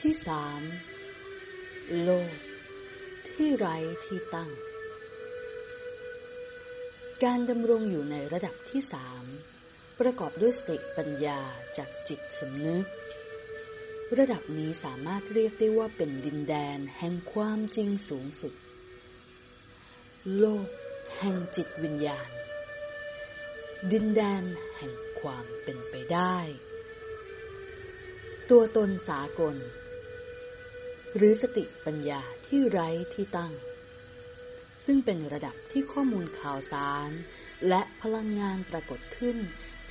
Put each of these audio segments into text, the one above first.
ที่สามโลก ที่ไร้ที่ตั้ง การดำรงอยู่ในระดับที่สามประกอบด้วยสติปัญญาจากจิตสำนึก ระดับนี้สามารถเรียกได้ว่าเป็นดินแดนแห่งความจริงสูงสุด โลกแห่งจิตวิญญาณ ดินแดนแห่งความเป็นไปได้ ตัวตนสากล หรือสติปัญญาที่ไร้ที่ตั้ง ซึ่งเป็นระดับที่ข้อมูลข่าวสาร และพลังงานปรากฏขึ้น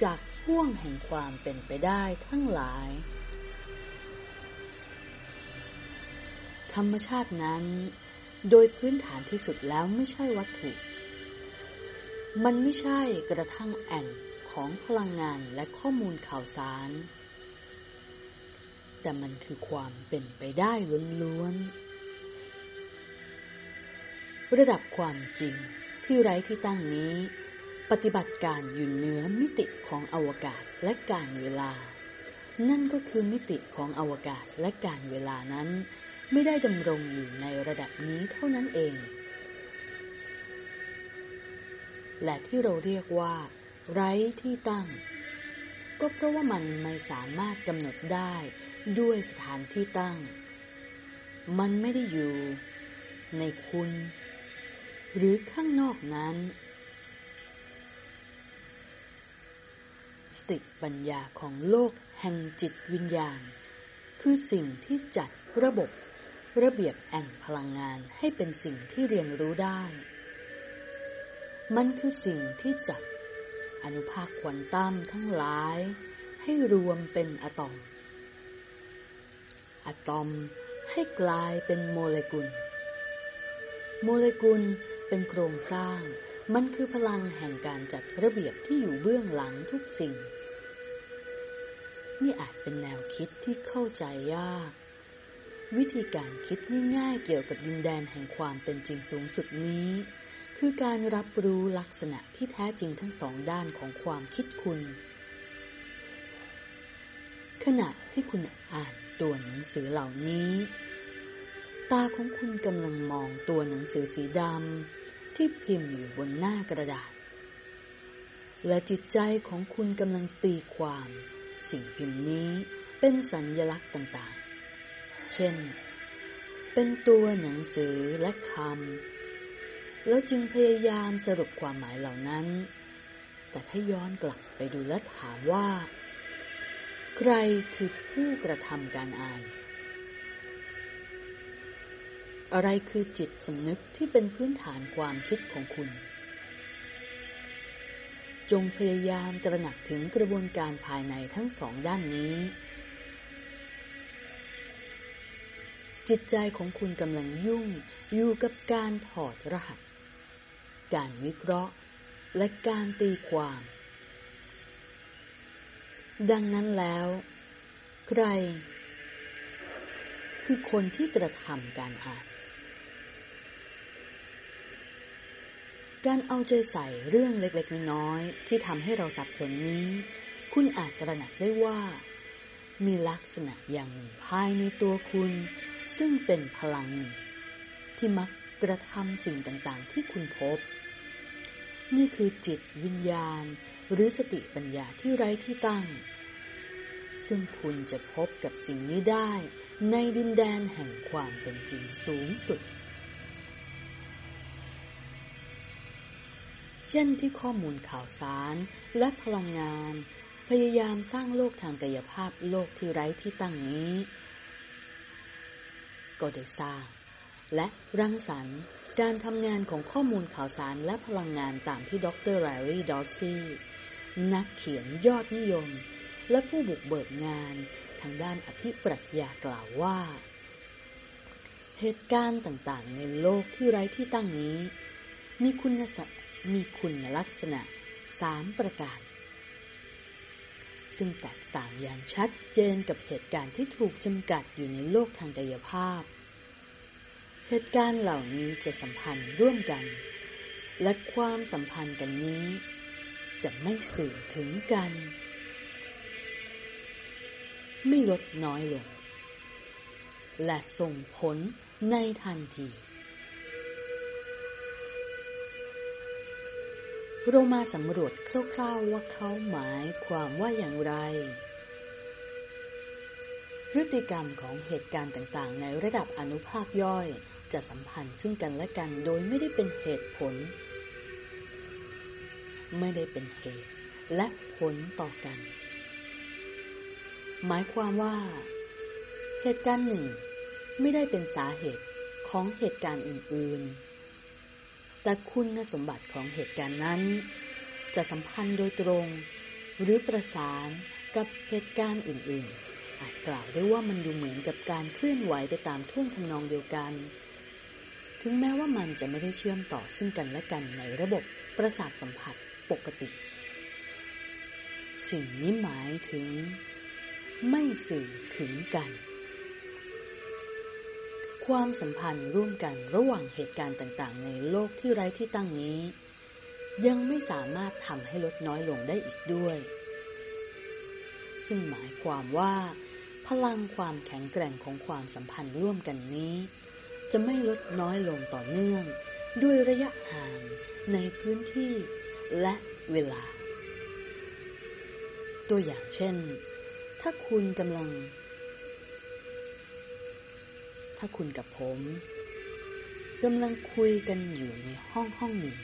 จากห่วงแห่งความเป็นไปได้ทั้งหลาย ธรรมชาตินั้น โดยพื้นฐานที่สุดแล้วไม่ใช่วัตถุ มันไม่ใช่กระทั่งแอ่นของพลังงานและข้อมูลข่าวสาร แต่มันคือความเป็นไปได้ล้วนๆ ระดับความจริงที่ไร้ที่ตั้งนี้ ปฏิบัติการอยู่เหนือมิติของอวกาศและการเวลา นั่นก็คือมิติของอวกาศและการเวลานั้น ไม่ได้ดำรงอยู่ในระดับนี้เท่านั้นเอง และที่เราเรียกว่า ไร้ที่ตั้ง ก็เพราะว่ามันไม่สามารถกำหนดได้ด้วยสถานที่ตั้ง มันไม่ได้อยู่ในคุณ หรือข้างนอกนั้น สติปัญญาของโลกแห่งจิตวิญญาณ คือสิ่งที่จัดระบบระเบียบแอ่งพลังงานให้เป็นสิ่งที่เรียนรู้ได้ มันคือสิ่งที่จัด อนุภาคควอนตัมทั้งหลาย ให้รวมเป็นอะตอม อะตอมให้กลายเป็นโมเลกุล โมเลกุลเป็นโครงสร้าง มันคือพลังแห่งการจัดระเบียบที่อยู่เบื้องหลังทุกสิ่ง นี่อาจเป็นแนวคิดที่เข้าใจยาก วิธีการคิดง่ายๆเกี่ยวกับดินแดนแห่งความเป็นจริงสูงสุดนี้ คือการรับรู้ลักษณะที่แท้จริงทั้งสองด้านของความคิดคุณ ขณะที่คุณอ่านตัวหนังสือเหล่านี้ ตาของคุณกำลังมองตัวหนังสือสีดำที่พิมพ์อยู่บนหน้ากระดาษ และจิตใจของคุณกำลังตีความ สิ่งพิมพ์นี้เป็นสัญญลักษณ์ต่างๆ เช่น เป็นตัวหนังสือและคำ แล้วจึงพยายามสรุปความหมายเหล่านั้น แต่ถ้าย้อนกลับไปดูและถามว่า ใครคือผู้กระทำการอ่าน อะไรคือจิตสำนึกที่เป็นพื้นฐานความคิดของคุณ จงพยายามตระหนักถึงกระบวนการภายในทั้งสองด้านนี้จิตใจของคุณกำลังยุ่งอยู่กับการถอดรหัส การวิเคราะห์ และการตีความ ดังนั้นแล้ว ใคร คือคนที่กระทำการอ่าน การเอาใจใส่เรื่องเล็กๆ น้อยๆที่ทำให้เราสับสนนี้ คุณอาจตระหนักได้ว่า มีลักษณะอย่างหนึ่งภายในตัวคุณ ซึ่งเป็นพลังหนึ่งที่มักกระทำสิ่งต่างๆ ที่คุณพบ นี่คือจิตวิญญาณ หรือสติปัญญาที่ไร้ที่ตั้ง ซึ่งคุณจะพบกับสิ่งนี้ได้ในดินแดนแห่งความเป็นจริงสูงสุด เช่นที่ข้อมูลข่าวสารและพลังงาน พยายามสร้างโลกทางกายภาพโลกที่ไร้ที่ตั้งนี้ ก็ได้สร้างและรังสรรค์ การทำงานของข้อมูลข่าวสารและพลังงานตามที่ดรแรรี่ดอสซี่นักเขียนยอดนิยม และผู้บุกเบิกงานทางด้านอภิปรัชญากล่าวว่า เหตุการณ์ต่างๆ ในโลกที่ไร้ที่ตั้งนี้ มีคุณสมีคุณลักษณะสามประการ ซึ่งแตกต่างอย่างชัดเจนกับเหตุการณ์ที่ถูกจำกัดอยู่ในโลกทางกายภาพ เหตุการณ์เหล่านี้จะสัมพันธ์ร่วมกัน และความสัมพันธ์กันนี้ จะไม่สื่อถึงกัน ไม่ลดน้อยลง และส่งผลในทันที เรามาสำรวจคร่าวๆว่าเขาหมายความว่าอย่างไรพฤติกรรมของเหตุการณ์ต่างๆ ในระดับอนุภาคย่อย จะสัมพันธ์ซึ่งกันและกันโดยไม่ได้เป็นเหตุผล ไม่ได้เป็นเหตุ และผลต่อกัน หมายความว่า เหตุการณ์หนึ่ง ไม่ได้เป็นสาเหตุของเหตุการณ์อื่น ๆ แต่คุณสมบัติของเหตุการณ์นั้น จะสัมพันธ์โดยตรง หรือประสานกับเหตุการณ์อื่น ๆอาจกล่าวได้ว่ามันดูเหมือนกับการเคลื่อนไหวไปตามท่วงทำนองเดียวกัน ถึงแม้ว่ามันจะไม่ได้เชื่อมต่อซึ่งกันและกันในระบบประสาทสัมผัสปกติ สิ่งนี้หมายถึง ไม่สื่อถึงกัน ความสัมพันธ์ร่วมกันระหว่างเหตุการณ์ต่างๆ ในโลกที่ไร้ที่ตั้งนี้ ยังไม่สามารถทำให้ลดน้อยลงได้อีกด้วย ซึ่งหมายความว่า พลังความแข็งแกร่งของความสัมพันธ์ร่วมกันนี้ จะไม่ลดน้อยลงต่อเนื่อง ด้วยระยะห่างในพื้นที่และเวลา ตัวอย่างเช่น ถ้าคุณกำลัง ถ้าคุณกับผมกำลังคุยกันอยู่ในห้องห้องหนึ่ง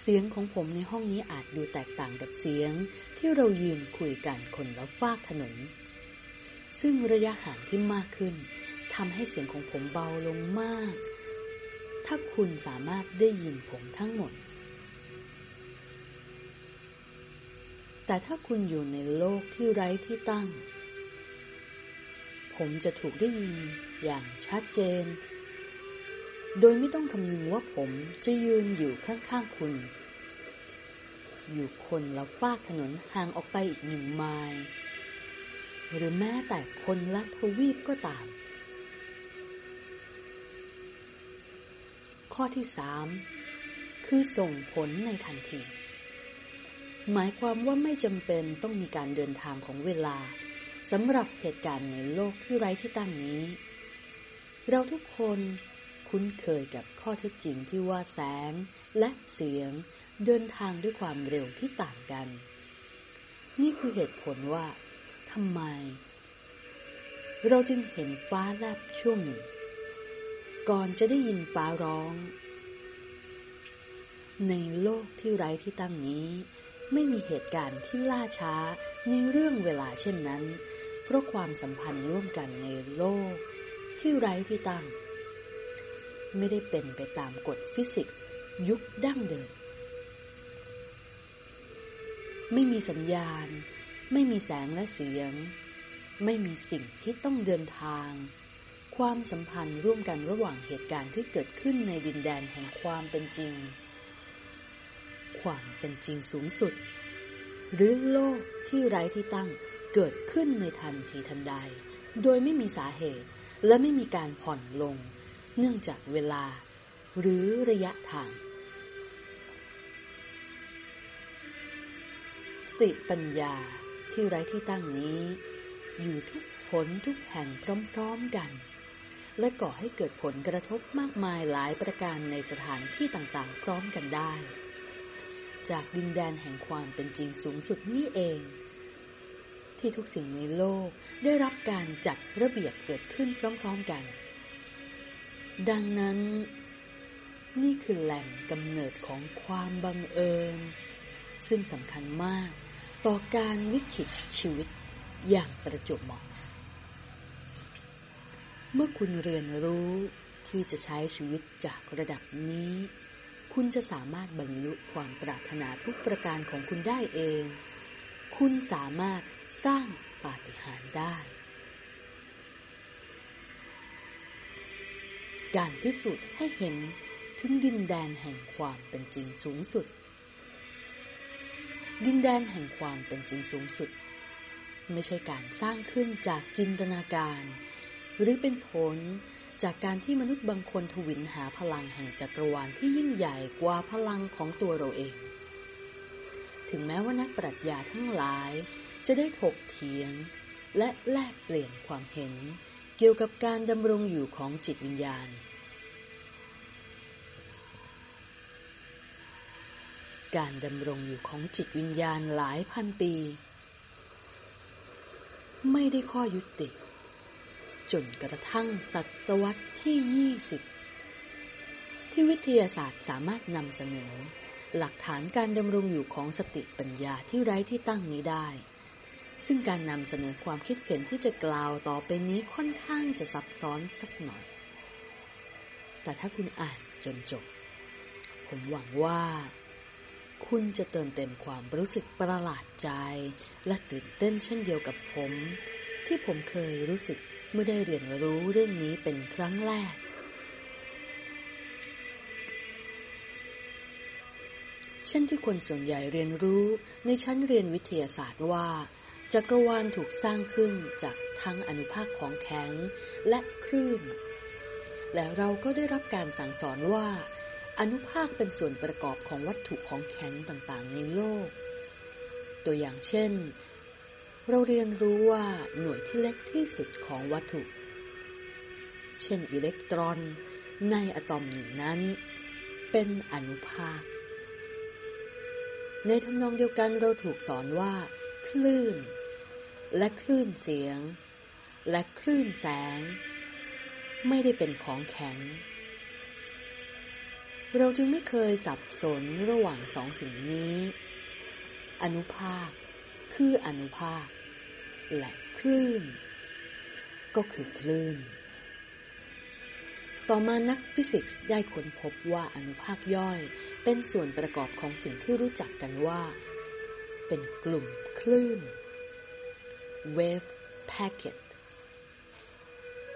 เสียงของผมในห้องนี้อาจดูแตกต่างกับเสียงที่เรายืนคุยกันคนละฟากถนน ซึ่งระยะห่างที่มากขึ้น ทำให้เสียงของผมเบาลงมาก ถ้าคุณสามารถได้ยินผมทั้งหมด แต่ถ้าคุณอยู่ในโลกที่ไร้ที่ตั้ง ผมจะถูกได้ยินอย่างชัดเจน โดยไม่ต้องคำนึงว่าผมจะยืนอยู่ข้างๆคุณ อยู่คนละฟากถนนห่างออกไปอีกหนึ่งไมล์หรือแม้แต่คนละทวีปก็ตาม ข้อที่สามคือส่งผลในทันที หมายความว่าไม่จำเป็นต้องมีการเดินทางของเวลาสำหรับเหตุการณ์ในโลกที่ไร้ที่ตั้งนี้ เราทุกคนคุ้นเคยกับข้อเท็จจริงที่ว่าแสงและเสียงเดินทางด้วยความเร็วที่ต่างกัน นี่คือเหตุผลว่าทำไม เราจึงเห็นฟ้าแลบช่วงหนึ่ง ก่อนจะได้ยินฟ้าร้อง ในโลกที่ไร้ที่ตั้งนี้ ไม่มีเหตุการณ์ที่ล่าช้าในเรื่องเวลาเช่นนั้น เพราะความสัมพันธ์ร่วมกันในโลก ที่ไร้ที่ตั้ง ไม่ได้เป็นไปตามกฎฟิสิกส์ ยุคดั้งเดิม ไม่มีสัญญาณ ไม่มีแสงและเสียง ไม่มีสิ่งที่ต้องเดินทาง ความสัมพันธ์ร่วมกันระหว่างเหตุการณ์ที่เกิดขึ้นในดินแดนแห่งความเป็นจริง ความเป็นจริงสูงสุด หรือโลกที่ไร้ที่ตั้งเกิดขึ้นในทันทีทันใด โดยไม่มีสาเหตุและไม่มีการผ่อนลง เนื่องจากเวลา หรือระยะทาง สติปัญญาที่ไร้ที่ตั้งนี้ อยู่ทุกผลทุกแห่งพร้อมๆกัน และก่อให้เกิดผลกระทบมากมายหลายประการในสถานที่ต่างๆ พร้อมกันได้ จากดินแดนแห่งความเป็นจริงสูงสุดนี่เอง ที่ทุกสิ่งในโลกได้รับการจัดระเบียบเกิดขึ้นพร้อมๆกัน ดังนั้น นี่คือแหล่งกำเนิดของความบังเอิญ ซึ่งสำคัญมากต่อการวิคิตชีวิตอย่างประจบเหมาะ เมื่อคุณเรียนรู้ที่จะใช้ชีวิตจากระดับนี้ คุณจะสามารถบรรลุความปรารถนาทุกประการของคุณได้เอง คุณสามารถสร้างปาฏิหาริย์ได้ การพิสูจน์ให้เห็นถึงดินแดนแห่งความเป็นจริงสูงสุด ดินแดนแห่งความเป็นจริงสูงสุด ไม่ใช่การสร้างขึ้นจากจินตนาการ หรือเป็นผลจากการที่มนุษย์บางคนทวินหาพลังแห่งจักรวาลที่ยิ่งใหญ่กว่าพลังของตัวเราเอง ถึงแม้ว่านักปรัชญาทั้งหลาย จะได้ถกเถียง และแลกเปลี่ยนความเห็น เกี่ยวกับการดำรงอยู่ของจิตวิญญาณ การดำรงอยู่ของจิตวิญญาณหลายพันปี ไม่ได้ข้อยุติ จนกระทั่งศตวรรษที่ 20 ที่วิทยาศาสตร์สามารถนำเสนอ หลักฐานการดำรงอยู่ของสติปัญญาที่ไร้ที่ตั้งนี้ได้ ซึ่งการนำเสนอความคิดเห็นที่จะกล่าวต่อไปนี้ค่อนข้างจะซับซ้อนสักหน่อย แต่ถ้าคุณอ่านจนจบ ผมหวังว่าคุณจะเติมเต็มความรู้สึกประหลาดใจ และตื่นเต้นเช่นเดียวกับผม ที่ผมเคยรู้สึก เมื่อได้เรียนรู้เรื่องนี้เป็นครั้งแรก เช่นที่คนส่วนใหญ่เรียนรู้ในชั้นเรียนวิทยาศาสตร์ว่าจักรวาลถูกสร้างขึ้นจากทั้งอนุภาคของแข็งและคลื่น และเราก็ได้รับการสั่งสอนว่า อนุภาคเป็นส่วนประกอบของวัตถุของแข็งต่างๆ ในโลก ตัวอย่างเช่น เราเรียนรู้ว่าหน่วยที่เล็กที่สุดของวัตถุ เช่นอิเล็กตรอนในอะตอมหนึ่งนั้น เป็นอนุภาค ในทำนองเดียวกันเราถูกสอนว่า คลื่น และคลื่นเสียง และคลื่นแสง ไม่ได้เป็นของแข็ง เราจึงไม่เคยสับสนระหว่างสองสิ่งนี้ อนุภาคคืออนุภาค และคลื่น ก็คือคลื่น ต่อมานักฟิสิกส์ได้ค้นพบว่าอนุภาคย่อยเป็นส่วนประกอบของสิ่งที่รู้จักกันว่า เป็นกลุ่มคลื่น wave packet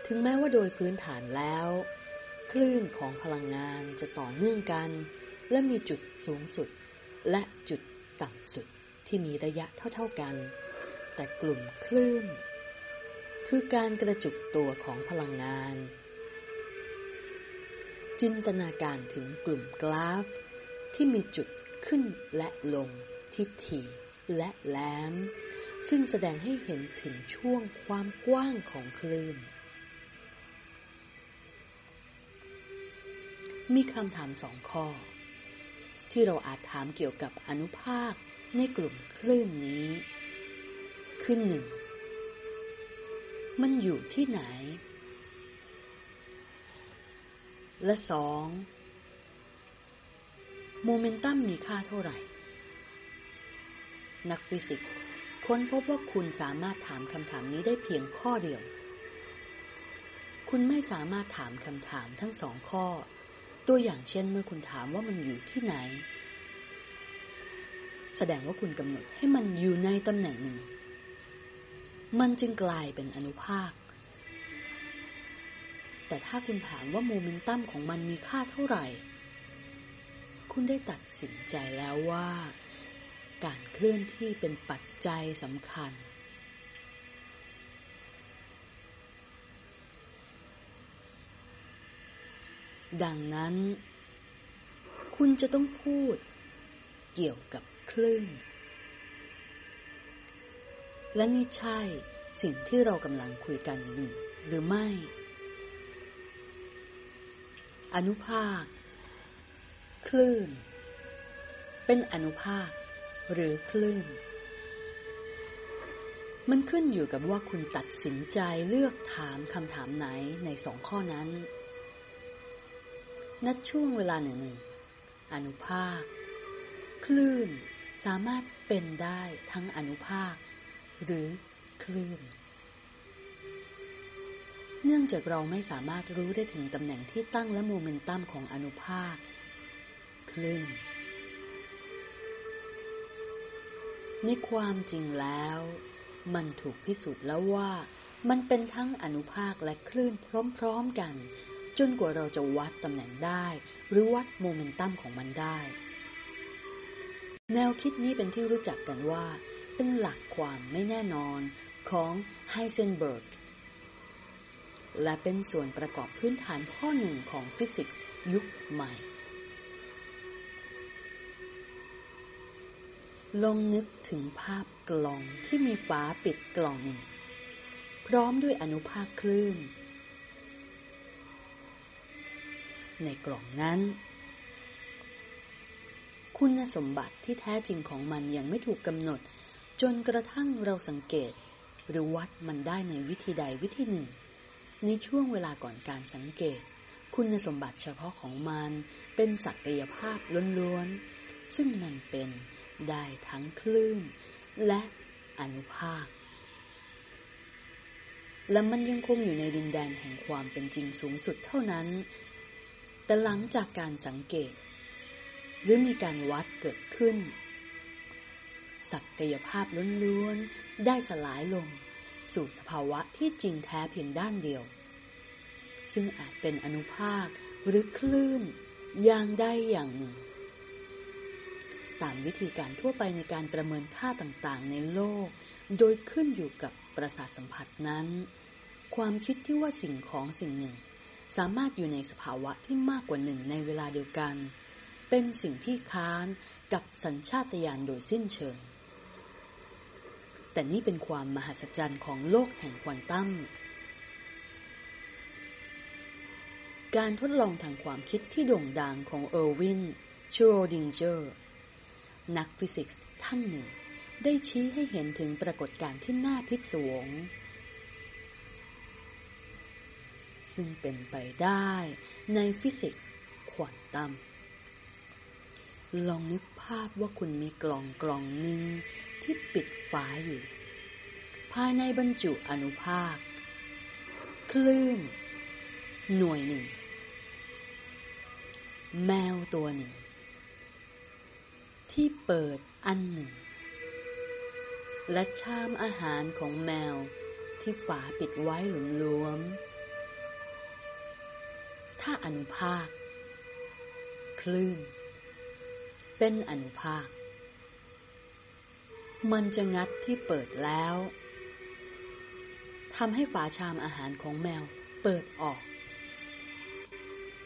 ถึงแม้ว่าโดยพื้นฐานแล้ว คลื่นของพลังงานจะต่อเนื่องกัน และมีจุดสูงสุดและจุดต่ำสุดที่มีระยะเท่าๆกัน แต่กลุ่มคลื่น คือการกระจุกตัวของพลังงาน จินตนาการถึงกลุ่มกราฟ ที่มีจุดขึ้นและลงที่ถี่และแหลม ซึ่งแสดงให้เห็นถึงช่วงความกว้างของคลื่น มีคำถามสองข้อ ที่เราอาจถามเกี่ยวกับอนุภาคในกลุ่มคลื่นนี้ คือหนึ่ง มันอยู่ที่ไหน และสองโมเมนตัมมีค่าเท่าไหร่ นักฟิสิกส์ค้นพบว่าคุณสามารถถามคำถามนี้ได้เพียงข้อเดียว คุณไม่สามารถถามคำถามทั้งสองข้อ ตัวอย่างเช่นเมื่อคุณถามว่ามันอยู่ที่ไหน แสดงว่าคุณกำหนดให้มันอยู่ในตำแหน่งหนึ่ง มันจึงกลายเป็นอนุภาค แต่ถ้าคุณถามว่าโมเมนตัมของมันมีค่าเท่าไหร่ คุณได้ตัดสินใจแล้วว่า การเคลื่อนที่เป็นปัจจัยสำคัญ ดังนั้น คุณจะต้องพูดเกี่ยวกับคลื่น และนี่ใช่สิ่งที่เรากำลังคุยกันอยู่หรือไม่ อนุภาค คลื่น เป็นอนุภาค หรือคลื่น มันขึ้นอยู่กับว่าคุณตัดสินใจเลือกถามคำถามไหนในสองข้อนั้น นัดช่วงเวลาหนึ่งหนึ่งอนุภาค คลื่นสามารถเป็นได้ทั้งอนุภาค หรือคลื่น เนื่องจากเราไม่สามารถรู้ได้ถึงตำแหน่งที่ตั้งและโมเมนตัมของอนุภาค คลื่น ในความจริงแล้ว มันถูกพิสูจน์แล้วว่า มันเป็นทั้งอนุภาคและคลื่นพร้อมๆกัน จนกว่าเราจะวัดตำแหน่งได้ หรือวัดโมเมนตัมของมันได้แนวคิดนี้เป็นที่รู้จักกันว่า เป็นหลักความไม่แน่นอนของไฮเซนเบิร์ก และเป็นส่วนประกอบพื้นฐานข้อหนึ่งของฟิสิกส์ยุคใหม่ ลองนึกถึงภาพกล่องที่มีฝาปิดกล่องหนึ่ง พร้อมด้วยอนุภาคคลื่น ในกล่องนั้นคุณสมบัติที่แท้จริงของมันยังไม่ถูกกำหนด จนกระทั่งเราสังเกตหรือวัดมันได้ในวิธีใดวิธีหนึ่ง ในช่วงเวลาก่อนการสังเกต คุณสมบัติเฉพาะของมันเป็นศักยภาพล้วนๆ ซึ่งมันเป็นได้ทั้งคลื่น และอนุภาค และมันยังคงอยู่ในดินแดนแห่งความเป็นจริงสูงสุดเท่านั้น แต่หลังจากการสังเกต หรือมีการวัดเกิดขึ้น ศักยภาพล้วนๆ ได้สลายลง สู่สภาวะที่จริงแท้เพียงด้านเดียว ซึ่งอาจเป็นอนุภาคหรือคลื่นอย่างใดอย่างหนึ่ง ตามวิธีการทั่วไปในการประเมินค่าต่างๆ ในโลก โดยขึ้นอยู่กับประสาทสัมผัสนั้น ความคิดที่ว่าสิ่งของสิ่งหนึ่ง สามารถอยู่ในสภาวะที่มากกว่าหนึ่งในเวลาเดียวกัน เป็นสิ่งที่ค้านกับสัญชาตญาณโดยสิ้นเชิง แต่นี่เป็นความมหัศจรรย์ของโลกแห่งควอนตัม การทดลองทางความคิดที่โด่งดังของเออร์วินชูโรดิงเจอร์นักฟิสิกส์ท่านหนึ่ง ได้ชี้ให้เห็นถึงปรากฏการณ์ที่น่าพิศวง ซึ่งเป็นไปได้ในฟิสิกส์ควอนตัมลองนึกภาพว่าคุณมีกล่องกล่องหนึ่ง ที่ปิดฝาอยู่ ภายในบรรจุอนุภาค คลื่น หน่วยหนึ่ง แมวตัวหนึ่ง ที่เปิดอันหนึ่ง และชามอาหารของแมวที่ฝาปิดไว้หลุมลวม ถ้าอนุภาค คลื่น เป็นอนุภาค มันจะงัดที่เปิดแล้วทำให้ฝาชามอาหารของแมวเปิดออก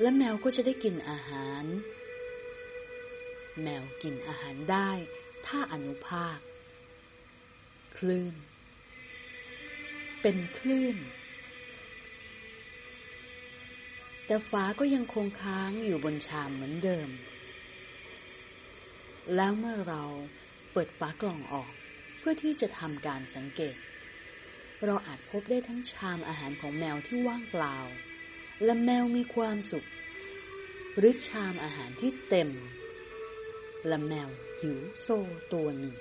และแมวก็จะได้กินอาหาร แมวกินอาหารได้ ถ้าอนุภาค คลื่น เป็นคลื่น แต่ฟ้าก็ยังคงค้างอยู่บนชามเหมือนเดิม แล้วเมื่อเรา ปิดฝากล่องออก เพื่อที่จะทำการสังเกต เราอาจพบได้ทั้งชามอาหารของแมวที่ว่างเปล่า และแมวมีความสุข หรือชามอาหารที่เต็ม และแมวหิวโซตัวหนึ่ง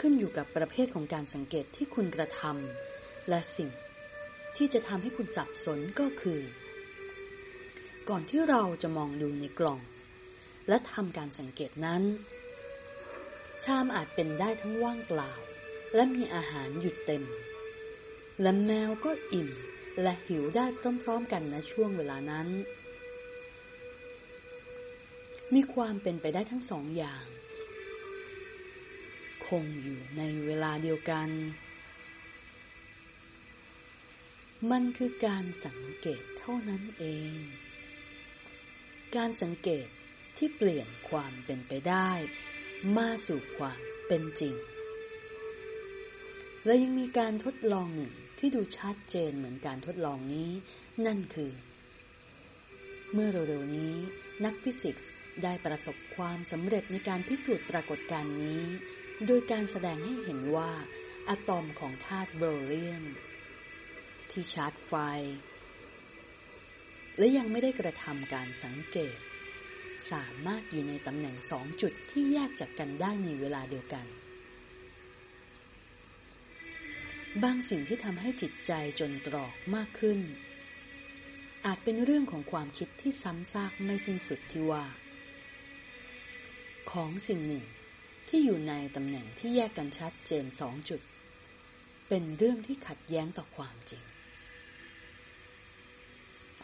ขึ้นอยู่กับประเภทของการสังเกตที่คุณกระทำและสิ่งที่จะทำให้คุณสับสนก็คือ ก่อนที่เราจะมองดูในกล่อง และทำการสังเกตนั้น ชามอาจเป็นได้ทั้งว่างเปล่า และมีอาหารหยุดเต็ม และแมวก็อิ่มและหิวได้พร้อมๆกันในช่วงเวลานั้น มีความเป็นไปได้ทั้งสองอย่าง คงอยู่ในเวลาเดียวกัน มันคือการสังเกตเท่านั้นเอง การสังเกตที่เปลี่ยนความเป็นไปได้ มาสู่ความเป็นจริง และยังมีการทดลองหนึ่งที่ดูชัดเจนเหมือนการทดลองนี้ นั่นคือ เมื่อเร็วๆนี้ นักฟิสิกส์ได้ประสบความสำเร็จในการพิสูจน์ปรากฏการณ์นี้ โดยการแสดงให้เห็นว่าอะตอมของธาตุเบอริเลียม ที่ชาร์จไฟ และยังไม่ได้กระทำการสังเกต สามารถอยู่ในตำแหน่งสองจุดที่แยกจากกันได้ในเวลาเดียวกัน บางสิ่งที่ทำให้จิตใจจนตรอกมากขึ้น อาจเป็นเรื่องของความคิดที่ซ้ำซากไม่สิ้นสุดที่ว่า ของสิ่งหนึ่งที่อยู่ในตำแหน่งที่แยกกันชัดเจนสองจุด เป็นเรื่องที่ขัดแย้งต่อความจริง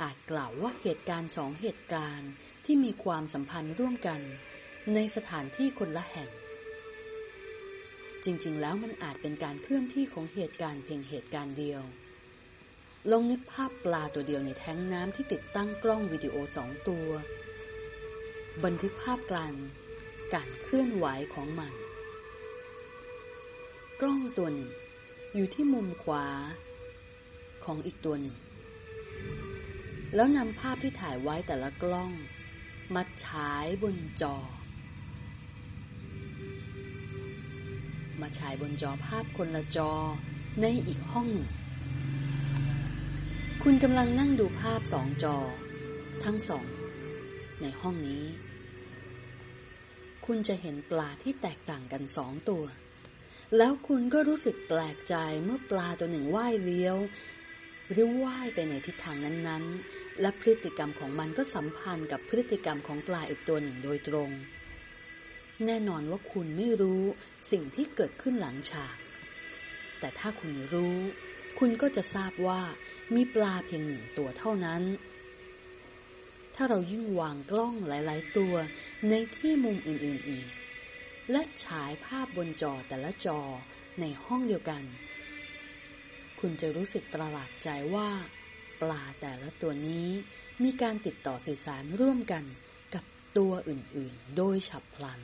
อาจกล่าวว่าเหตุการณ์สองเหตุการณ์ที่มีความสัมพันธ์ร่วมกัน ในสถานที่คนละแห่ง จริง ๆ แล้วมันอาจเป็นการเคลื่อนที่ของเหตุการณ์เพียงเหตุการณ์เดียว ลองนึกภาพปลาตัวเดียวในแท้งน้ำที่ติดตั้งกล้องวิดีโอสองตัว บันทึกภาพกลางการเคลื่อนไหวของมัน กล้องตัวหนึ่ง อยู่ที่มุมขวาของอีกตัวหนึ่ง แล้วนำภาพที่ถ่ายไว้แต่ละกล้อง มาฉายบนจอ มาฉายบนจอภาพคนละจอในอีกห้องหนึ่ง คุณกำลังนั่งดูภาพสองจอ ทั้งสอง ในห้องนี้ คุณจะเห็นปลาที่แตกต่างกันสองตัว แล้วคุณก็รู้สึกแปลกใจเมื่อปลาตัวหนึ่งว่ายเลี้ยว หรือว่ายไปในทิศทางนั้นๆ และพฤติกรรมของมันก็สัมพันธ์กับพฤติกรรมของปลาอีกตัวหนึ่งโดยตรง แน่นอนว่าคุณไม่รู้สิ่งที่เกิดขึ้นหลังฉาก แต่ถ้าคุณรู้ คุณก็จะทราบว่ามีปลาเพียงหนึ่งตัวเท่านั้น ถ้าเรายิ่งวางกล้องหลาย ๆ ตัวในที่มุมอื่น ๆ อีก และฉายภาพบนจอแต่ละจอในห้องเดียวกัน คุณจะรู้สึกประหลาดใจว่า ปลาแต่ละตัวนี้มีการติดต่อสื่อสารร่วมกันกับตัวอื่นๆ โดยฉับพลัน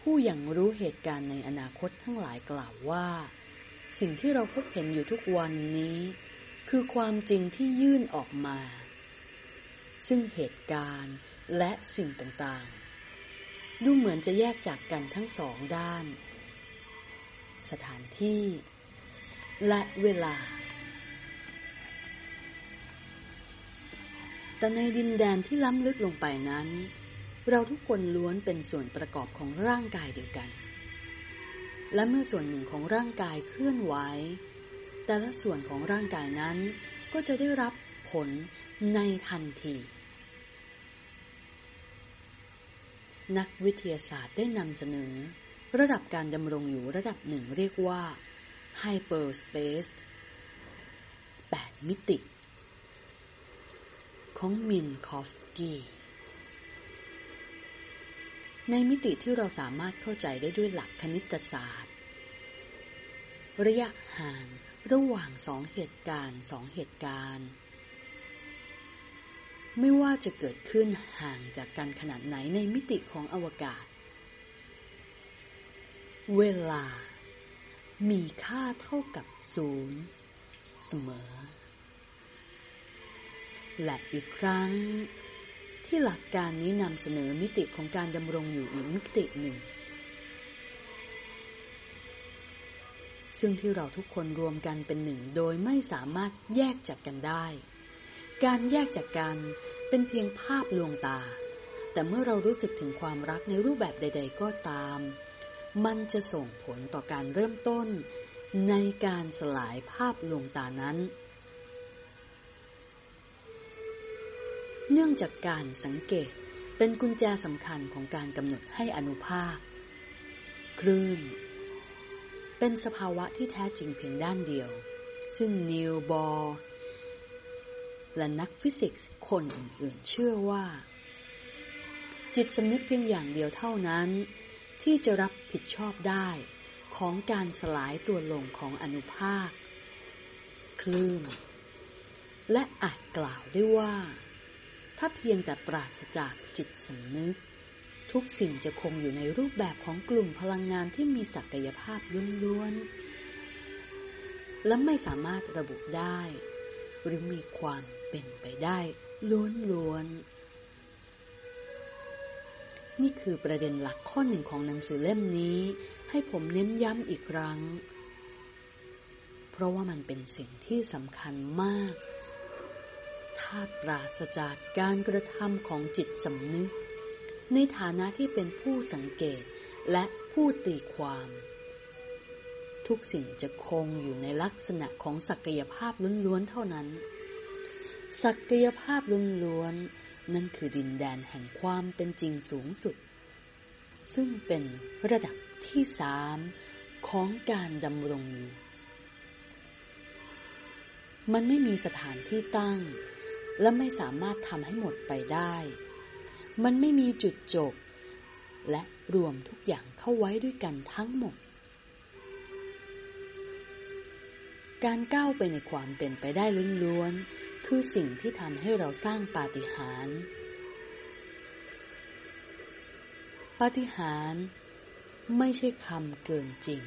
ผู้อย่างรู้เหตุการณ์ในอนาคตทั้งหลายกล่าวว่า สิ่งที่เราพบเห็นอยู่ทุกวันนี้ คือความจริงที่ยื่นออกมา ซึ่งเหตุการณ์และสิ่งต่างๆ ดูเหมือนจะแยกจากกันทั้งสองด้าน สถานที่ และเวลา แต่ในดินแดนที่ล้ำลึกลงไปนั้น เราทุกคนล้วนเป็นส่วนประกอบของร่างกายเดียวกัน และเมื่อส่วนหนึ่งของร่างกายเคลื่อนไหว แต่ละส่วนของร่างกายนั้นก็จะได้รับผลในทันที นักวิทยาศาสตร์ได้นำเสนอ ระดับการดำรงอยู่ระดับหนึ่งเรียกว่า Hyperspace 8 มิติ ของมินคอฟสกี้ ในมิติที่เราสามารถเข้าใจได้ด้วยหลักคณิตศาสตร์ ระยะห่างระหว่างสองเหตุการณ์สองเหตุการณ์ ไม่ว่าจะเกิดขึ้นห่างจากกันขนาดไหนในมิติของอวกาศ เวลา มีค่าเท่ากับศูนย์เสมอ และอีกครั้ง ที่หลักการนี้นำเสนอมิติของการดำรงอยู่อีกมิติหนึ่ง ซึ่งที่เราทุกคนรวมกันเป็นหนึ่งโดยไม่สามารถแยกจากกันได้ การแยกจากกันเป็นเพียงภาพลวงตา แต่เมื่อเรารู้สึกถึงความรักในรูปแบบใด ๆ ก็ตาม มันจะส่งผลต่อการเริ่มต้นในการสลายภาพลวงตานั้น เนื่องจากการสังเกตเป็นกุญแจสำคัญของการกำหนดให้อนุภาค คลื่น เป็นสภาวะที่แท้จริงเพียงด้านเดียว ซึ่งนิวบอร์และนักฟิสิกส์คนอื่นๆเชื่อว่า จิตสำนึกเพียงอย่างเดียวเท่านั้น ที่จะรับผิดชอบได้ของการสลายตัวลงของอนุภาค คลื่น และอาจกล่าวได้ว่า ถ้าเพียงแต่ปราศจากจิตสำนึก ทุกสิ่งจะคงอยู่ในรูปแบบของกลุ่มพลังงานที่มีศักยภาพล้วนๆ และไม่สามารถระบุได้ หรือมีความเป็นไปได้ล้วนๆ นี่คือประเด็นหลักข้อหนึ่งของหนังสือเล่มนี้ ให้ผมเน้นย้ำอีกครั้ง เพราะว่ามันเป็นสิ่งที่สำคัญมาก ถ้าปราศจากการกระทำของจิตสำนึก ในฐานะที่เป็นผู้สังเกตและผู้ตีความ ทุกสิ่งจะคงอยู่ในลักษณะของศักยภาพล้วนๆเท่านั้น ศักยภาพล้วนๆ นั่นคือดินแดนแห่งความเป็นจริงสูงสุด ซึ่งเป็นระดับที่สามของการดำรงอยู่ มันไม่มีสถานที่ตั้ง และไม่สามารถทำให้หมดไปได้ มันไม่มีจุดจบ และรวมทุกอย่างเข้าไว้ด้วยกันทั้งหมด การก้าวไปในความเป็นไปได้ล้วนๆ คือสิ่งที่ทำให้เราสร้างปาฏิหาริย์ ปาฏิหาริย์ไม่ใช่คำเกินจริง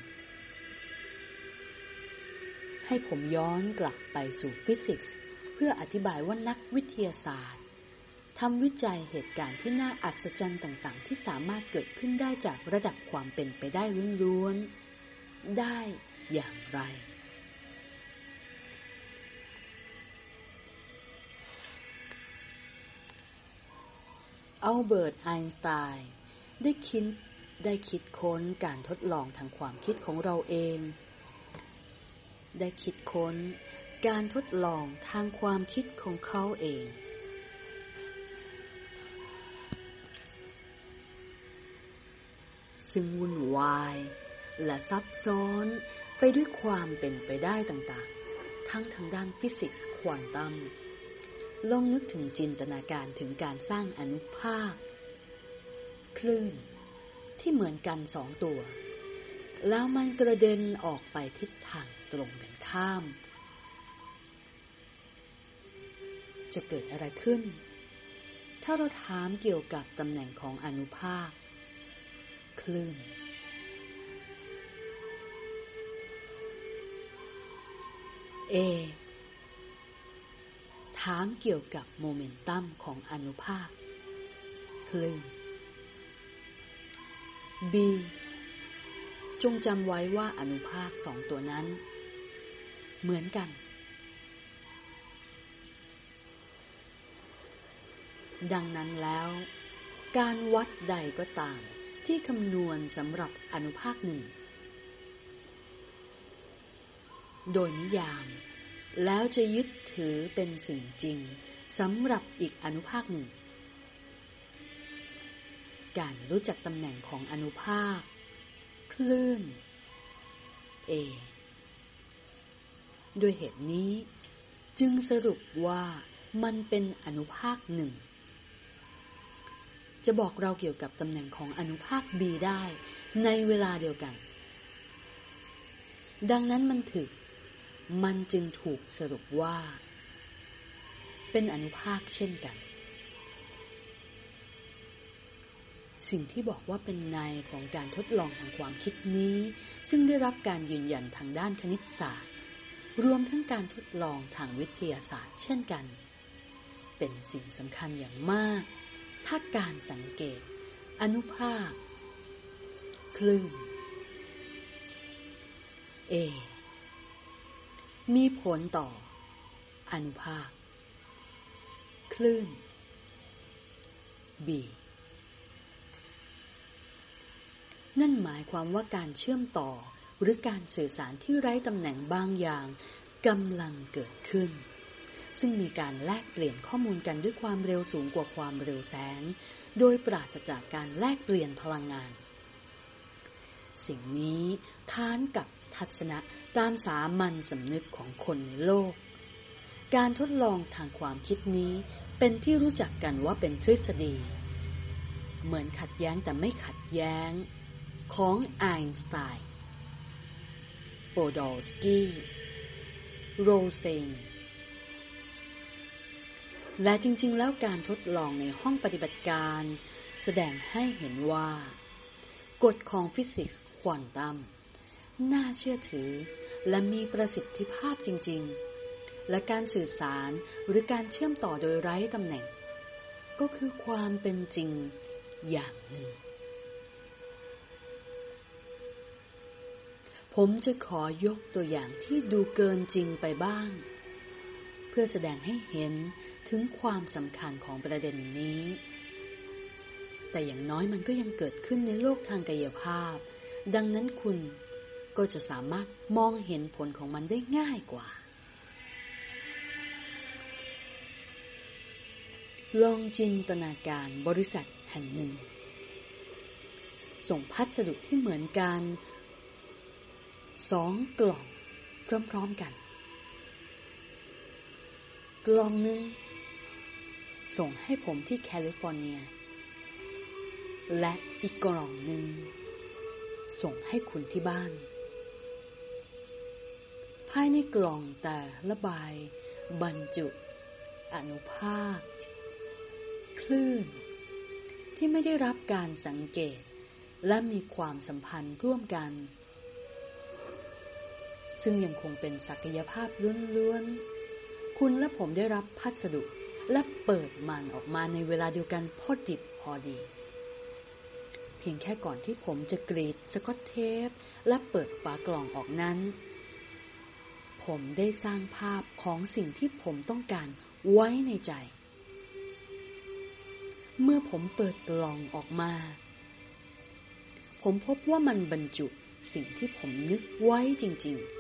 ให้ผมย้อนกลับไปสู่ฟิสิกส์ เพื่ออธิบายว่านักวิทยาศาสตร์ทำวิจัยเหตุการณ์ที่น่าอัศจรรย์ต่าง ๆ ที่สามารถเกิดขึ้นได้จากระดับความเป็นไปได้ล้วนๆ ได้อย่างไร อัลเบิร์ต ไอน์สไตน์ได้คิดได้คิดค้นการทดลองทางความคิดของเราเอง ได้คิดค้นการทดลองทางความคิดของเขาเอง ซึ่งวุ่นวายและซับซ้อนไปด้วยความเป็นไปได้ต่างๆ ทั้งทางด้านฟิสิกส์ควอนตัม ลองนึกถึงจินตนาการถึงการสร้างอนุภาค คลื่น ที่เหมือนกันสองตัว แล้วมันกระเด็นออกไปทิศทางตรงกันข้าม จะเกิดอะไรขึ้น ถ้าเราถามเกี่ยวกับตำแหน่งของอนุภาค คลื่นเอ ถามเกี่ยวกับโมเมนตัมของอนุภาค คลื่น B จงจำไว้ว่าอนุภาคสองตัวนั้น เหมือนกัน ดังนั้นแล้ว การวัดใดก็ตามที่คำนวณสำหรับอนุภาคหนึ่ง โดยนิยาม แล้วจะยึดถือเป็นสิ่งจริงสำหรับอีกอนุภาคหนึ่ง การรู้จักตำแหน่งของอนุภาค คลื่น A ด้วยเหตุนี้ จึงสรุปว่ามันเป็นอนุภาคหนึ่ง จะบอกเราเกี่ยวกับตำแหน่งของอนุภาค B ได้ในเวลาเดียวกัน ดังนั้นมันถึก มันจึงถูกสรุปว่า เป็นอนุภาคเช่นกัน สิ่งที่บอกว่าเป็นในของการทดลองทางความคิดนี้ ซึ่งได้รับการยืนยันทางด้านคณิตศาสตร์ รวมทั้งการทดลองทางวิทยาศาสตร์ เช่นกัน เป็นสิ่งสำคัญอย่างมาก ถ้าการสังเกต อนุภาค คลื่น A มีผลต่อ อนุภาค คลื่น B นั่นหมายความว่าการเชื่อมต่อหรือการสื่อสารที่ไร้ตำแหน่งบางอย่างกำลังเกิดขึ้น ซึ่งมีการแลกเปลี่ยนข้อมูลกันด้วยความเร็วสูงกว่าความเร็วแสง โดยปราศจากการแลกเปลี่ยนพลังงาน สิ่งนี้ค้านกับ ทัศนะตามสามัญสำนึกของคนในโลก การทดลองทางความคิดนี้เป็นที่รู้จักกันว่าเป็นทฤษฎี เหมือนขัดแย้งแต่ไม่ขัดแย้งของไอน์สไตน์โพดอลสกี โรเซนและจริง ๆ แล้วการทดลองในห้องปฏิบัติการ แสดงให้เห็นว่า กฎของฟิสิกส์ควอนตัม น่าเชื่อถือ และมีประสิทธิภาพจริง ๆ และการสื่อสารหรือการเชื่อมต่อโดยไร้ตำแหน่ง ก็คือความเป็นจริงอย่างหนึ่ง ผมจะขอยกตัวอย่างที่ดูเกินจริงไปบ้าง เพื่อแสดงให้เห็นถึงความสำคัญของประเด็นนี้ แต่อย่างน้อยมันก็ยังเกิดขึ้นในโลกทางกายภาพ ดังนั้นคุณ ก็จะสามารถมองเห็นผลของมันได้ง่ายกว่า ลองจินตนาการบริษัทแห่งหนึ่ง ส่งพัสดุที่เหมือนกันสองกล่องพร้อมๆกัน กล่องหนึ่งส่งให้ผมที่แคลิฟอร์เนีย และอีกกล่องหนึ่งส่งให้คุณที่บ้าน ภายในกล่องแต่ละใบบรรจุ อนุภาค คลื่น ที่ไม่ได้รับการสังเกต และมีความสัมพันธ์ร่วมกัน ซึ่งยังคงเป็นศักยภาพล้วนๆ คุณและผมได้รับพัสดุและเปิดมันออกมาในเวลาเดียวกันพอดิบพอดี เพียงแค่ก่อนที่ผมจะกรีดสกอตเทป และเปิดฝากล่องออกนั้น ผมได้สร้างภาพของสิ่งที่ผมต้องการไว้ในใจ เมื่อผมเปิดกล่องออกมา ผมพบว่ามันบรรจุสิ่งที่ผมนึกไว้จริงๆ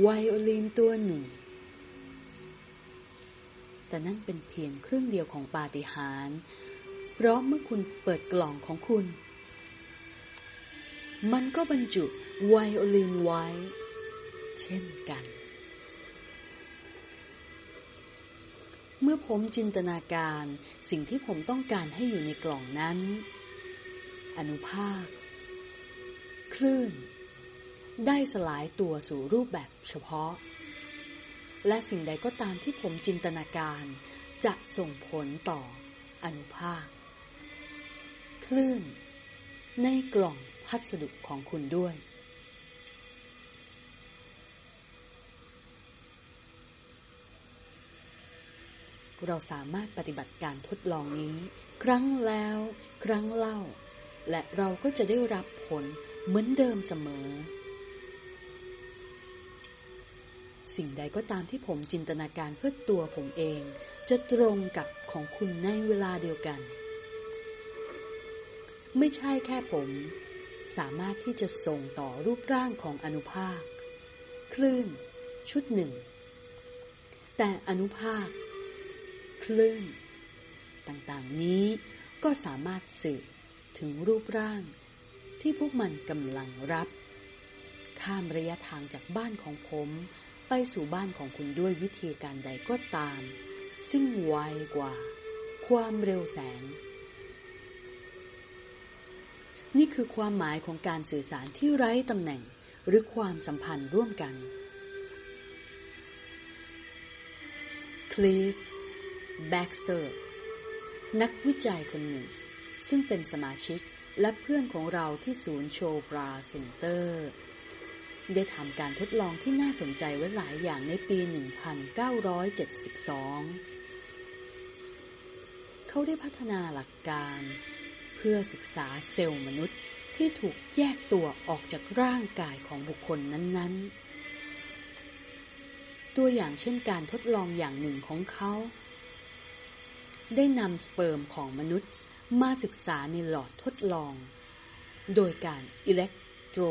ไวโอลินตัวหนึ่ง แต่นั่นเป็นเพียงครึ่งเดียวของปาฏิหาริย์ เพราะเมื่อคุณเปิดกล่องของคุณ มันก็บรรจุไวโอลินไว้ เช่นกัน เมื่อผมจินตนาการสิ่งที่ผมต้องการให้อยู่ในกล่องนั้น อนุภาค คลื่น ได้สลายตัวสู่รูปแบบเฉพาะ และสิ่งใดก็ตามที่ผมจินตนาการจะส่งผลต่ออนุภาค คลื่น ในกล่องพัสดุของคุณด้วย เราสามารถปฏิบัติการทดลองนี้ ครั้งแล้ว ครั้งเล่า และเราก็จะได้รับผลเหมือนเดิมเสมอ สิ่งใดก็ตามที่ผมจินตนาการเพื่อตัวผมเอง จะตรงกับของคุณในเวลาเดียวกัน ไม่ใช่แค่ผม สามารถที่จะส่งต่อรูปร่างของอนุภาค คลื่น ชุดหนึ่ง แต่อนุภาค คลื่น ต่างๆนี้ก็สามารถสื่อถึงรูปร่างที่พวกมันกำลังรับ ข้ามระยะทางจากบ้านของผมไปสู่บ้านของคุณด้วยวิธีการใดก็ตาม ซึ่งไวกว่า ความเร็วแสง นี่คือความหมายของการสื่อสารที่ไร้ตำแหน่งหรือความสัมพันธ์ร่วมกันคลีฟ แบ็กสเตอร์ นักวิจัยคนหนึ่ง ซึ่งเป็นสมาชิกและเพื่อนของเราที่ศูนย์ Chopra Center ได้ทำการทดลองที่น่าสนใจไว้หลายอย่างในปี 1972 เขาได้พัฒนาหลักการ เพื่อศึกษาเซลล์มนุษย์ที่ถูกแยกตัวออกจากร่างกายของบุคคลนั้น ๆ ตัวอย่างเช่นการทดลองอย่างหนึ่งของเขา ได้นำสเปิร์มของมนุษย์มาศึกษาในหลอดทดลอง โดยการอิเล็กโทรด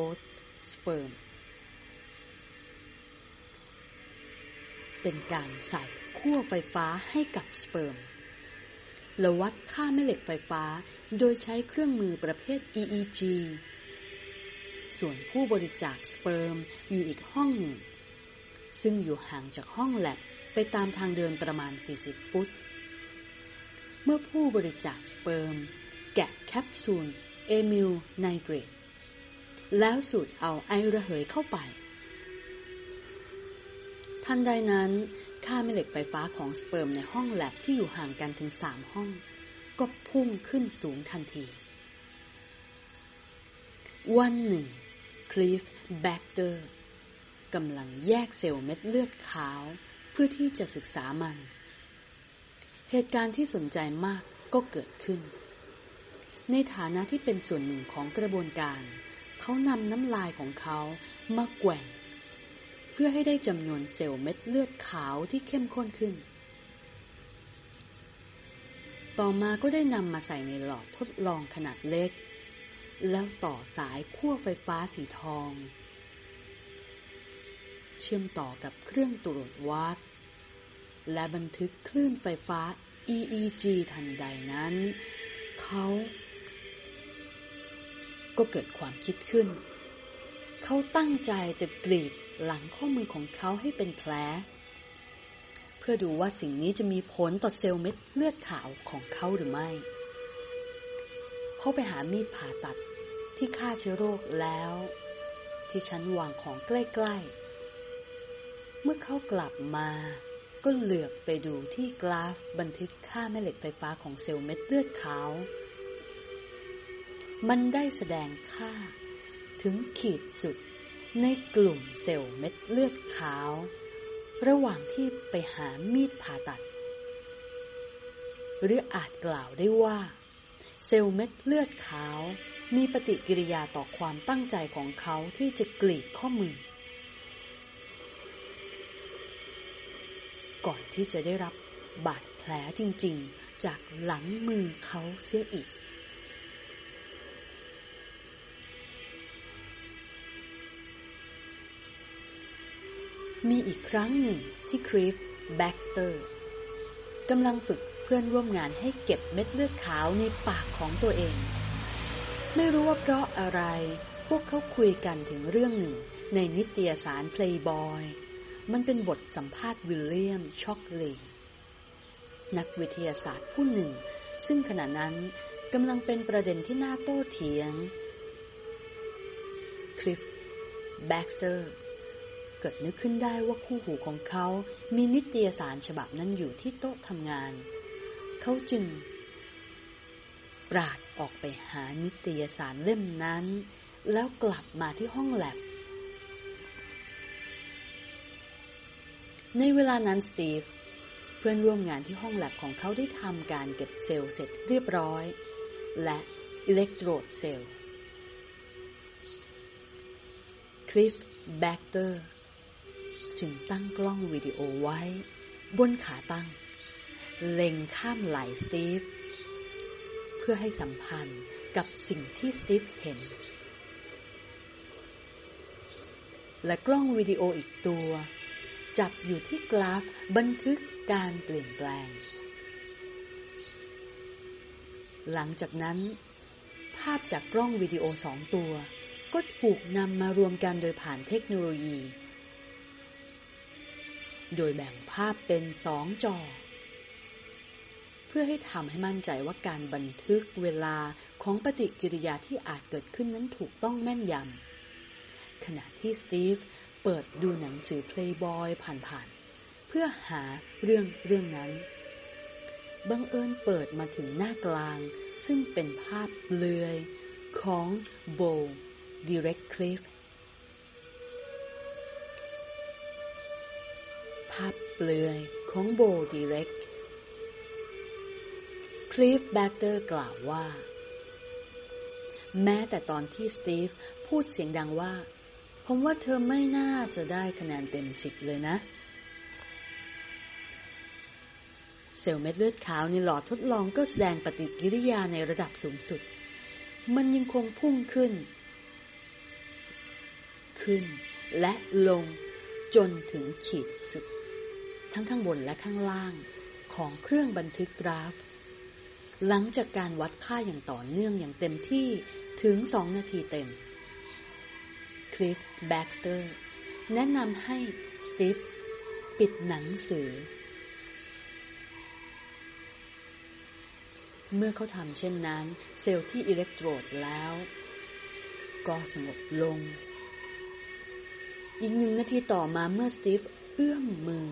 สเปิร์มเป็นการใส่ขั้วไฟฟ้าให้กับสเปิร์มและวัดค่าแม่เหล็กไฟฟ้าโดยใช้เครื่องมือประเภท EEG ส่วนผู้บริจาคสเปิร์มอยู่อีกห้องหนึ่ง ซึ่งอยู่ห่างจากห้องแล็บไปตามทางเดินประมาณ 40 ฟุต เมื่อผู้บริจาคสเปิร์ม แกะแคปซูลเอมิลไนเตรตแล้วสูดเอาไอระเหยเข้าไป ทันใดนั้น ค่าแม่เหล็กไฟฟ้าของสเปิร์มในห้องแล็บที่อยู่ห่างกันถึงสามห้อง ก็พุ่งขึ้นสูงทันที วันหนึ่ง คลีฟแบ็กสเตอร์กำลังแยกเซลล์เม็ดเลือดขาว เพื่อที่จะศึกษามัน เหตุการณ์ที่สนใจมากก็เกิดขึ้น ในฐานะที่เป็นส่วนหนึ่งของกระบวนการ เขานำน้ำลายของเขามาแกว่ง เพื่อให้ได้จำนวนเซลล์เม็ดเลือดขาวที่เข้มข้นขึ้น ต่อมาก็ได้นำมาใส่ในหลอดทดลองขนาดเล็ก แล้วต่อสายขั้วไฟฟ้าสีทอง เชื่อมต่อกับเครื่องตรวจวัดและบันทึกคลื่นไฟฟ้า EEG ทันใดนั้น เขาก็เกิดความคิดขึ้น เขาตั้งใจจะกรีดหลังข้อมือของเขาให้เป็นแผล เพื่อดูว่าสิ่งนี้จะมีผลต่อเซลล์เม็ดเลือดขาวของเขาหรือไม่ เขาไปหามีดผ่าตัดที่ฆ่าเชื้อโรคแล้ว ที่ชั้นวางของใกล้ ๆ เมื่อเขากลับมา ก็เหลือบไปดูที่กราฟบันทึกค่าแม่เหล็กไฟฟ้าของเซลล์เม็ดเลือดขาว มันได้แสดงค่าถึงขีดสุดในกลุ่มเซลล์เม็ดเลือดขาว ระหว่างที่ไปหามีดผ่าตัด หรืออาจกล่าวได้ว่า เซลล์เม็ดเลือดขาว มีปฏิกิริยาต่อความตั้งใจของเขาที่จะกรีดข้อมือ ก่อนที่จะได้รับบาดแผลจริงๆ จากหลังมือเขาเสียอีก มีอีกครั้งหนึ่งที่คลีฟแบ็กสเตอร์กำลังฝึกเพื่อนร่วมงานให้เก็บเม็ดเลือดขาวในปากของตัวเอง ไม่รู้ว่าเพราะอะไร พวกเขาคุยกันถึงเรื่องหนึ่งในนิตยสาร Playboy มันเป็นบทสัมภาษณ์วิลเลียมช็อกเลย์นักวิทยาศาสตร์ผู้หนึ่ง ซึ่งขณะนั้นกำลังเป็นประเด็นที่น่าโต้เถียง คลีฟแบ็กสเตอร์ เกิดนึกขึ้นได้ว่าคู่หูของเขามีนิตยสารฉบับนั้นอยู่ที่โต๊ะทำงาน เขาจึง ปราดออกไปหานิตยสารเล่มนั้น แล้วกลับมาที่ห้องแล็บ ในเวลานั้นสตีฟเพื่อนร่วมงานที่ห้องแล็บของเขาได้ทำการเก็บเซลล์เสร็จเรียบร้อย และอิเล็กโทรดเซลล์คลีฟแบ็กสเตอร์จึงตั้งกล้องวิดีโอไว้ บนขาตั้ง เล็งข้ามไหล่สตีฟเพื่อให้สัมพันธ์กับสิ่งที่สตีฟเห็น และกล้องวิดีโออีกตัว จับอยู่ที่กราฟบันทึกการเปลี่ยนแปลง หลังจากนั้น ภาพจากกล้องวิดีโอสองตัว ก็ถูกนำมารวมกันโดยผ่านเทคโนโลยี โดยแบ่งภาพเป็นสองจอ เพื่อให้ทำให้มั่นใจว่าการบันทึกเวลาของปฏิกิริยาที่อาจเกิดขึ้นนั้นถูกต้องแม่นยำขณะที่สตีฟ เปิดดูหนังสือ Playboy ผ่านๆ เพื่อหาเรื่องเรื่องนั้น บังเอิญเปิดมาถึงหน้ากลาง ซึ่งเป็นภาพเปลือยของโบดีเรกคลิฟภาพเปลือยของโบดีเรกคลีฟแบ็กสเตอร์กล่าวว่า แม้แต่ตอนที่สตีฟพูดเสียงดังว่า ผมว่าเธอไม่น่าจะได้คะแนนเต็มสิบเลยนะ เซลล์เม็ดเลือดขาวในหลอดทดลองก็แสดงปฏิกิริยาในระดับสูงสุด มันยังคงพุ่งขึ้น ขึ้นและลงจนถึงขีดสุด ทั้งข้างบนและข้างล่างของเครื่องบันทึกกราฟ หลังจากการวัดค่าอย่างต่อเนื่องอย่างเต็มที่ถึงสองนาทีเต็ม คลีฟแบ็กสเตอร์ แนะนำให้สตีฟปิดหนังสือ เมื่อเขาทำเช่นนั้น เซลล์ที่อิเล็กโทรดแล้ว ก็สงบลง อีกหนึ่งนาทีต่อมาเมื่อสตีฟเอื้อมมือ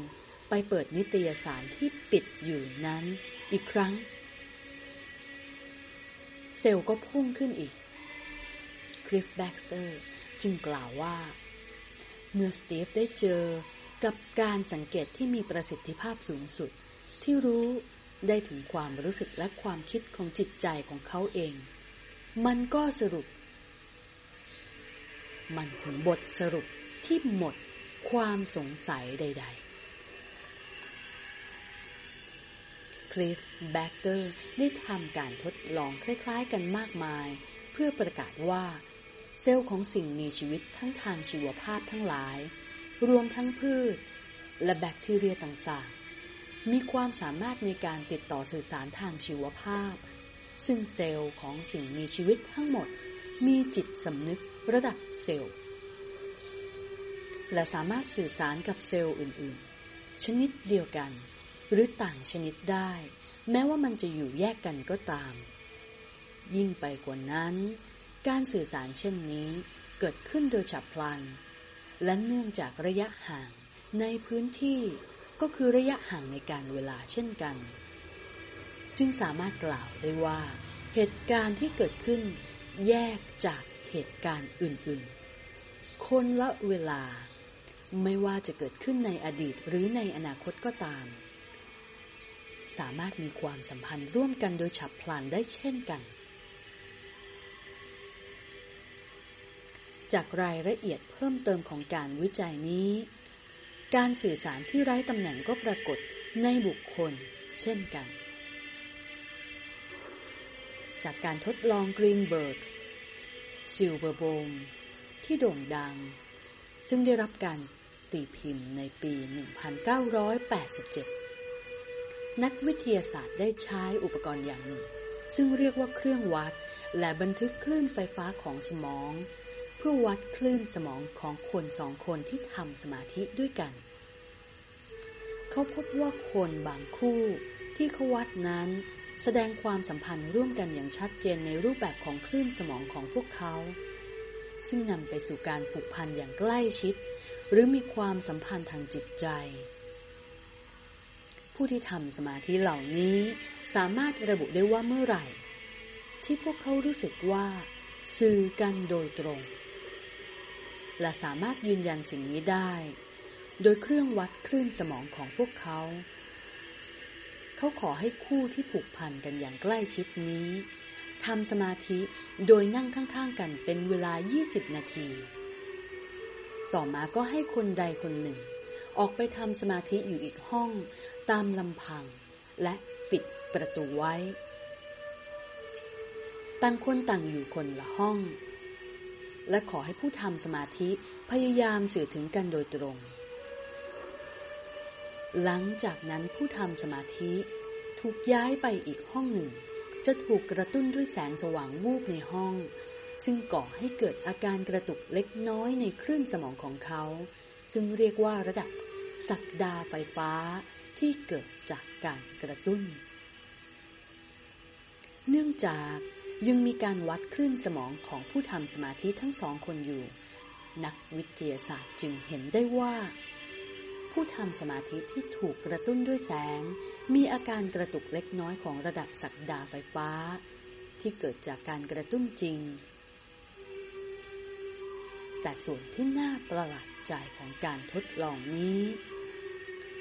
ไปเปิดนิตยสารที่ปิดอยู่นั้นอีกครั้ง เซลล์ก็พุ่งขึ้นอีก คลิฟแบ็กสเตอร์จึงกล่าวว่า เมื่อสตีฟได้เจอกับการสังเกตที่มีประสิทธิภาพสูงสุด ที่รู้ได้ถึงความรู้สึกและความคิดของจิตใจของเขาเอง มันก็สรุป มันถึงบทสรุปที่หมดความสงสัยใด ๆคลิฟแบ็กเตอร์ได้ทำการทดลองคล้ายๆกันมากมาย เพื่อประกาศว่า เซลล์ของสิ่งมีชีวิตทั้งทางชีวภาพทั้งหลาย รวมทั้งพืช และแบคทีเรียต่างๆ มีความสามารถในการติดต่อสื่อสารทางชีวภาพ ซึ่งเซลล์ของสิ่งมีชีวิตทั้งหมด มีจิตสำนึกระดับเซลล์ และสามารถสื่อสารกับเซลล์อื่นๆ ชนิดเดียวกัน หรือต่างชนิดได้ แม้ว่ามันจะอยู่แยกกันก็ตาม ยิ่งไปกว่านั้น การสื่อสารเช่นนี้เกิดขึ้นโดยฉับพลัน และเนื่องจากระยะห่างในพื้นที่ก็คือระยะห่างในการเวลาเช่นกัน จึงสามารถกล่าวได้ว่า เหตุการณ์ที่เกิดขึ้นแยกจากเหตุการณ์อื่นๆ คนละเวลา ไม่ว่าจะเกิดขึ้นในอดีตหรือในอนาคตก็ตาม สามารถมีความสัมพันธ์ร่วมกันโดยฉับพลันได้เช่นกัน จากรายละเอียดเพิ่มเติมของการวิจัยนี้ การสื่อสารที่ไร้ตำแหน่งก็ปรากฏในบุคคลเช่นกัน จากการทดลองกรีนเบิร์กซิลเบอร์โบมที่โด่งดัง ซึ่งได้รับการตีพิมพ์ในปี 1987 นักวิทยาศาสตร์ได้ใช้อุปกรณ์อย่างหนึ่ง ซึ่งเรียกว่าเครื่องวัด และบันทึกคลื่นไฟฟ้าของสมอง พื่อวัดคลื่นสมองของคนสองคนที่ทำสมาธิด้วยกัน เขาพบว่าคนบางคู่ที่เขาวัดนั้น แสดงความสัมพันธ์ร่วมกันอย่างชัดเจนในรูปแบบของคลื่นสมองของพวกเขา ซึ่งนำไปสู่การผูกพันอย่างใกล้ชิด หรือมีความสัมพันธ์ทางจิตใจผู้ที่ทำสมาธิเหล่านี้สามารถระบุได้ว่าเมื่อไหร่ ที่พวกเขารู้สึกว่า สื่อกันโดยตรง และสามารถยืนยันสิ่งนี้ได้ โดยเครื่องวัดคลื่นสมองของพวกเขา เขาขอให้คู่ที่ผูกพันกันอย่างใกล้ชิดนี้ทำสมาธิโดยนั่งข้างๆกันเป็นเวลา 20 นาที ต่อมาก็ให้คนใดคนหนึ่ง ออกไปทำสมาธิอยู่อีกห้องตามลำพัง และปิดประตูไว้ ต่างคนต่างอยู่คนละห้อง และขอให้ผู้ทำสมาธิพยายามสื่อถึงกันโดยตรง หลังจากนั้นผู้ทำสมาธิถูกย้ายไปอีกห้องหนึ่ง จะถูกกระตุ้นด้วยแสงสว่างวูบในห้อง ซึ่งก่อให้เกิดอาการกระตุกเล็กน้อยในคลื่นสมองของเขา ซึ่งเรียกว่าระดับสักดาไฟฟ้าที่เกิดจากการกระตุ้น เนื่องจาก ยังมีการวัดคลื่นสมองของผู้ทำสมาธิทั้งสองคนอยู่ นักวิทยาศาสตร์จึงเห็นได้ว่า ผู้ทำสมาธิที่ถูกกระตุ้นด้วยแสง มีอาการกระตุกเล็กน้อยของระดับสักดาไฟฟ้า ที่เกิดจากการกระตุ้นจริง แต่ส่วนที่น่าประหลาดใจของการทดลองนี้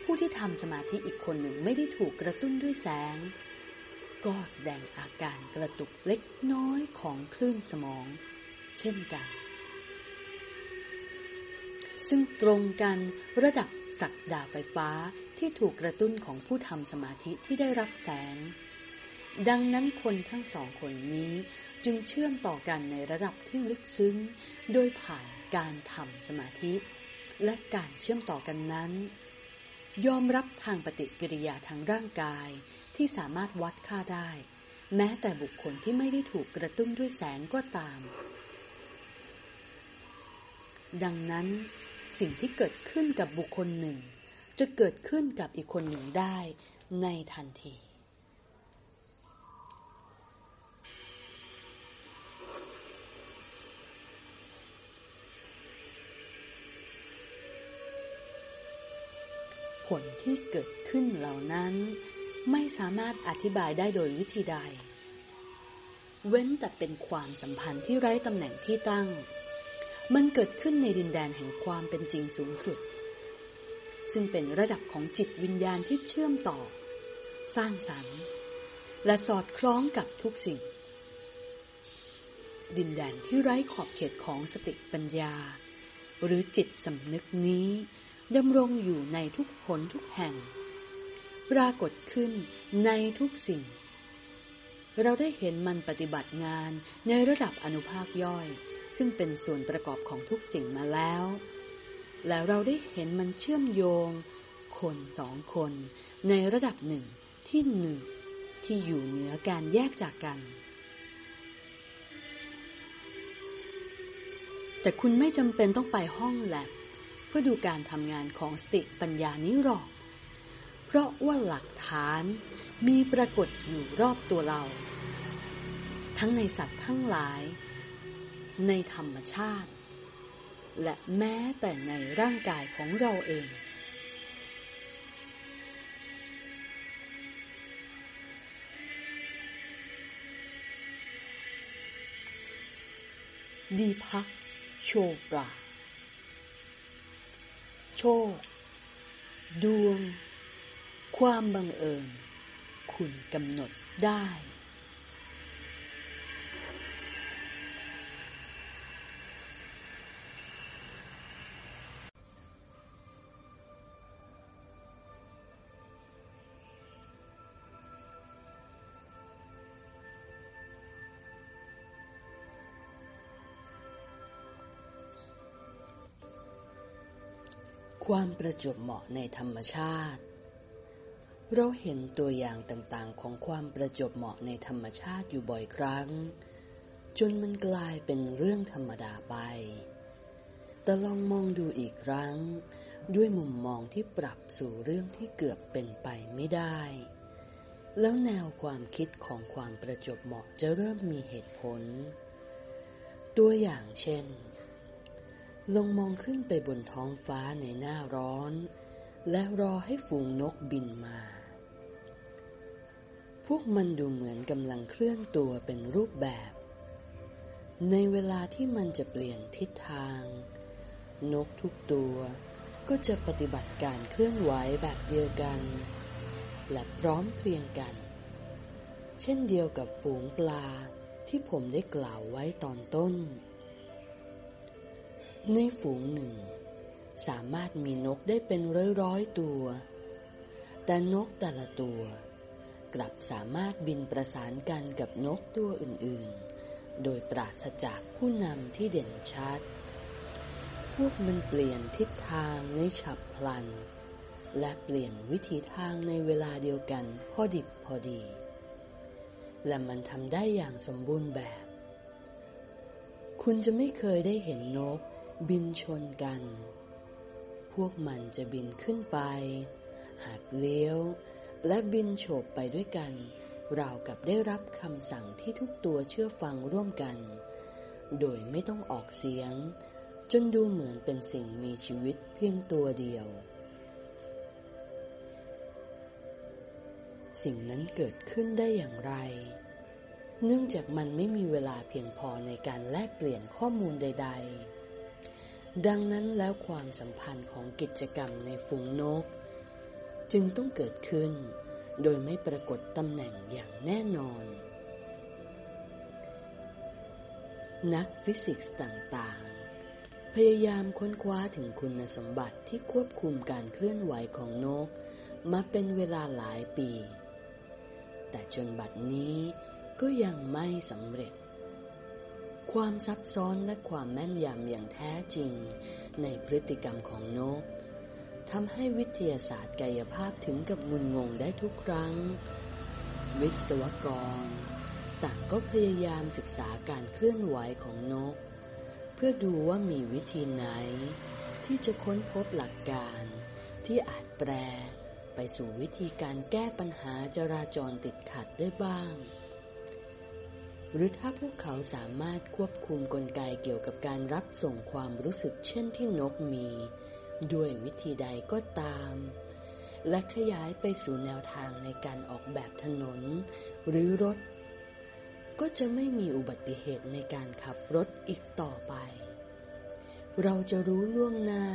ผู้ที่ทำสมาธิอีกคนหนึ่งไม่ได้ถูกกระตุ้นด้วยแสง ก็แสดงอาการกระตุกเล็กน้อยของคลื่นสมอง เช่นกัน ซึ่งตรงกันระดับสักดาไฟฟ้าที่ถูกกระตุ้นของผู้ทำสมาธิที่ได้รับแสง ดังนั้นคนทั้งสองคนนี้จึงเชื่อมต่อกันในระดับที่ลึกซึ้ง โดยผ่านการทำสมาธิ และการเชื่อมต่อกันนั้น ยอมรับทางปฏิกิริยาทางร่างกายที่สามารถวัดค่าได้ แม้แต่บุคคลที่ไม่ได้ถูกกระตุ้นด้วยแสงก็ตาม ดังนั้น สิ่งที่เกิดขึ้นกับบุคคลหนึ่ง จะเกิดขึ้นกับอีกคนหนึ่งได้ในทันที ลที่เกิดขึ้นเหล่านั้นไม่สามารถอธิบายได้โดยวิธีใด เว้นแต่เป็นความสัมพันธ์ที่ไร้ตำแหน่งที่ตั้ง มันเกิดขึ้นในดินแดนแห่งความเป็นจริงสูงสุด ซึ่งเป็นระดับของจิตวิญญาณที่เชื่อมต่อ สร้างสรรค์ และสอดคล้องกับทุกสิ่ง ดินแดนที่ไร้ขอบเขตของสติปัญญา หรือจิตสำนึกนี้ ดำรงอยู่ในทุกหนทุกแห่ง ปรากฏขึ้นในทุกสิ่ง เราได้เห็นมันปฏิบัติงานในระดับอนุภาคย่อย ซึ่งเป็นส่วนประกอบของทุกสิ่งมาแล้ว และเราได้เห็นมันเชื่อมโยง คนสองคน ในระดับหนึ่งที่หนึ่งที่อยู่เหนือการแยกจากกัน แต่คุณไม่จำเป็นต้องไปห้องแลบ พื่อดูการทำงานของสติปัญญานี้หรอก เพราะว่าหลักฐานมีปรากฏอยู่รอบตัวเรา ทั้งในสัตว์ทั้งหลาย ในธรรมชาติ และแม้แต่ในร่างกายของเราเอง ดีพักโชปรา โชค ดวง ความบังเอิญ คุณกำหนดได้ ความประจวบเหมาะในธรรมชาติ เราเห็นตัวอย่างต่างๆ ของความประจวบเหมาะในธรรมชาติอยู่บ่อยครั้ง จนมันกลายเป็นเรื่องธรรมดาไป แต่ลองมองดูอีกครั้ง ด้วยมุมมองที่ปรับสู่เรื่องที่เกือบเป็นไปไม่ได้ แล้วแนวความคิดของความประจบเหมาะจะเริ่มมีเหตุผล ตัวอย่างเช่น ลงมองขึ้นไปบนท้องฟ้าในหน้าร้อน และรอให้ฝูงนกบินมา พวกมันดูเหมือนกำลังเคลื่อนตัวเป็นรูปแบบ ในเวลาที่มันจะเปลี่ยนทิศทาง นกทุกตัวก็จะปฏิบัติการเคลื่อนไหวแบบเดียวกัน และพร้อมเพรียงกัน เช่นเดียวกับฝูงปลาที่ผมได้กล่าวไว้ตอนต้น ในฝูงหนึ่ง สามารถมีนกได้เป็นร้อยๆตัว แต่นกแต่ละตัว กลับสามารถบินประสานกันกับนกตัวอื่นๆ โดยปราศจากผู้นำที่เด่นชัด พวกมันเปลี่ยนทิศทางในฉับพลัน และเปลี่ยนวิธีทางในเวลาเดียวกันพอดิบพอดี และมันทำได้อย่างสมบูรณ์แบบ คุณจะไม่เคยได้เห็นนก บินชนกัน พวกมันจะบินขึ้นไป หักเลี้ยว และบินโฉบไปด้วยกันราวกับได้รับคำสั่งที่ทุกตัวเชื่อฟังร่วมกัน โดยไม่ต้องออกเสียง จนดูเหมือนเป็นสิ่งมีชีวิตเพียงตัวเดียว สิ่งนั้นเกิดขึ้นได้อย่างไร เนื่องจากมันไม่มีเวลาเพียงพอในการแลกเปลี่ยนข้อมูลใด ๆ ดังนั้นแล้วความสัมพันธ์ของกิจกรรมในฝูงนก จึงต้องเกิดขึ้น โดยไม่ปรากฏตำแหน่งอย่างแน่นอน นักฟิสิกส์ต่างๆ พยายามค้นคว้าถึงคุณสมบัติที่ควบคุมการเคลื่อนไหวของนก มาเป็นเวลาหลายปี แต่จนบัดนี้ก็ยังไม่สำเร็จ ความซับซ้อนและความแม่นยำอย่างแท้จริง ในพฤติกรรมของนกทำให้วิทยาศาสตร์กายภาพถึงกับงุนงงได้ทุกครั้ง วิศวกร ต่างก็พยายามศึกษาการเคลื่อนไหวของนก เพื่อดูว่ามีวิธีไหน ที่จะค้นพบหลักการที่อาจแปลไปสู่วิธีการแก้ปัญหาจราจรติดขัดได้บ้าง หรือถ้าพวกเขาสามารถควบคุมกลไกเกี่ยวกับการรับส่งความรู้สึกเช่นที่นกมี ด้วยวิธีใดก็ตาม และขยายไปสู่แนวทางในการออกแบบถนนหรือรถ ก็จะไม่มีอุบัติเหตุในการขับรถอีกต่อไป เราจะรู้ล่วงหน้า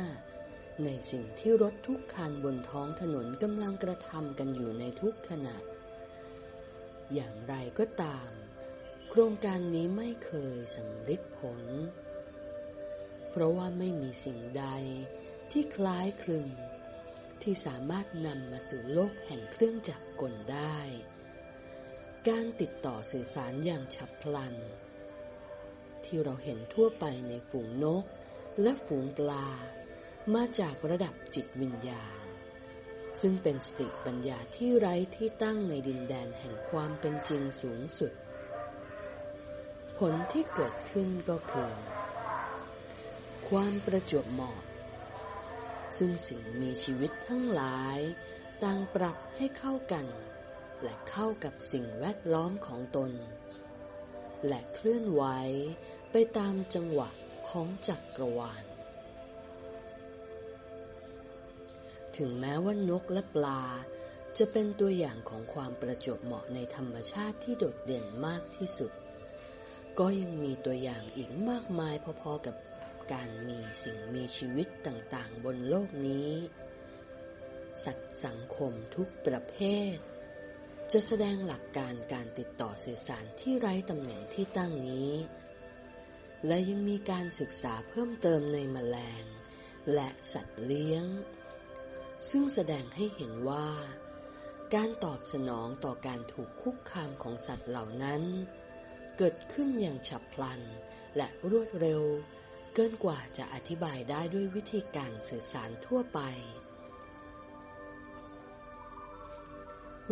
ในสิ่งที่รถทุกคันบนท้องถนนกำลังกระทำกันอยู่ในทุกขณะ อย่างไรก็ตาม โครงการนี้ไม่เคยสำลิดผล เพราะว่าไม่มีสิ่งใดที่คล้ายคลึง ที่สามารถนำมาสู่โลกแห่งเครื่องจักรกลได้ การติดต่อสื่อสารอย่างฉับพลัน ที่เราเห็นทั่วไปในฝูงนกและฝูงปลา มาจากระดับจิตวิญญาณ ซึ่งเป็นสติปัญญาที่ไร้ที่ตั้งในดินแดนแห่งความเป็นจริงสูงสุด ผลที่เกิดขึ้นก็คือ ความประจวบเหมาะ ซึ่งสิ่งมีชีวิตทั้งหลาย ต่างปรับให้เข้ากัน และเข้ากับสิ่งแวดล้อมของตน และเคลื่อนไหวไปตามจังหวะของจักรวาล ถึงแม้ว่านกและปลาจะเป็นตัวอย่างของความประจวบเหมาะในธรรมชาติที่โดดเด่นมากที่สุด ก็ยังมีตัวอย่างอีกมากมายพอๆกับการมีสิ่งมีชีวิตต่างๆ บนโลกนี้ สัตว์สังคมทุกประเภท จะแสดงหลักการการติดต่อสื่อสารที่ไร้ตำแหน่งที่ตั้งนี้ และยังมีการศึกษาเพิ่มเติมในแมลง และสัตว์เลี้ยง ซึ่งแสดงให้เห็นว่า การตอบสนองต่อการถูกคุกคามของสัตว์เหล่านั้น เกิดขึ้นอย่างฉับพลัน และรวดเร็ว เกินกว่าจะอธิบายได้ด้วยวิธีการสื่อสารทั่วไป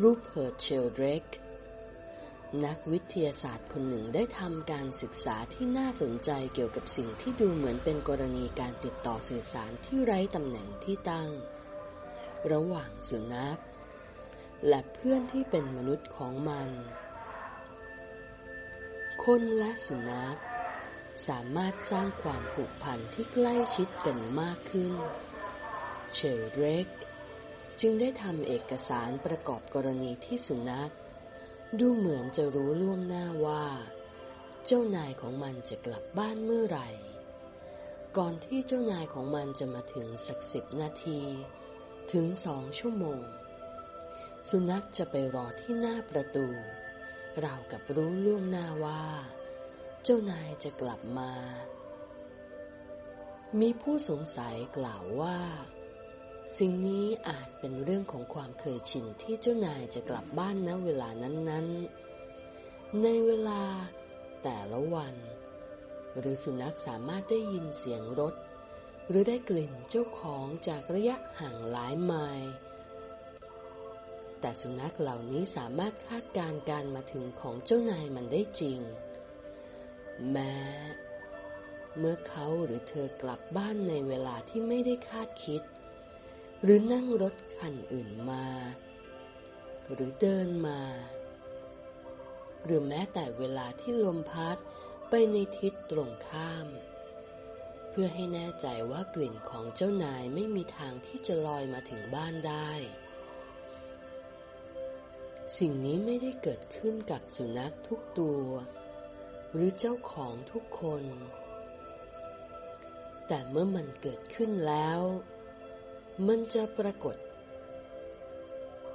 รูปเพิร์ตเชลเดรกนักวิทยาศาสตร์คนหนึ่งได้ทำการศึกษาที่น่าสนใจเกี่ยวกับสิ่งที่ดูเหมือนเป็นกรณีการติดต่อสื่อสารที่ไร้ตำแหน่งที่ตั้ง ระหว่างสุนัขและเพื่อนที่เป็นมนุษย์ของมัน คนและสุนัข สามารถสร้างความผูกพันที่ใกล้ชิดกันมากขึ้น เชลเรกจึงได้ทำเอกสารประกอบกรณีที่สุนัข ดูเหมือนจะรู้ล่วงหน้าว่า เจ้านายของมันจะกลับบ้านเมื่อไหร่ ก่อนที่เจ้านายของมันจะมาถึงสักสิบนาที ถึงสองชั่วโมง สุนัขจะไปรอที่หน้าประตู ราวกับรู้ล่วงหน้าว่า เจ้านายจะกลับมา มีผู้สงสัยกล่าวว่า สิ่งนี้อาจเป็นเรื่องของความเคยชินที่เจ้านายจะกลับบ้านณเวลานั้น ๆ ในเวลาแต่ละวัน หรือสุนัขสามารถได้ยินเสียงรถ หรือได้กลิ่นเจ้าของจากระยะห่างหลายไมล์ แต่สุนัขเหล่านี้สามารถคาดการการมาถึงของเจ้านายมันได้จริง แม้ เมื่อเขาหรือเธอกลับบ้านในเวลาที่ไม่ได้คาดคิด หรือนั่งรถคันอื่นมา หรือเดินมา หรือแม้แต่เวลาที่ลมพัดไปในทิศตรงข้าม เพื่อให้แน่ใจว่ากลิ่นของเจ้านายไม่มีทางที่จะลอยมาถึงบ้านได้ สิ่งนี้ไม่ได้เกิดขึ้นกับสุนัขทุกตัว หรือเจ้าของทุกคน แต่เมื่อมันเกิดขึ้นแล้ว มันจะปรากฏ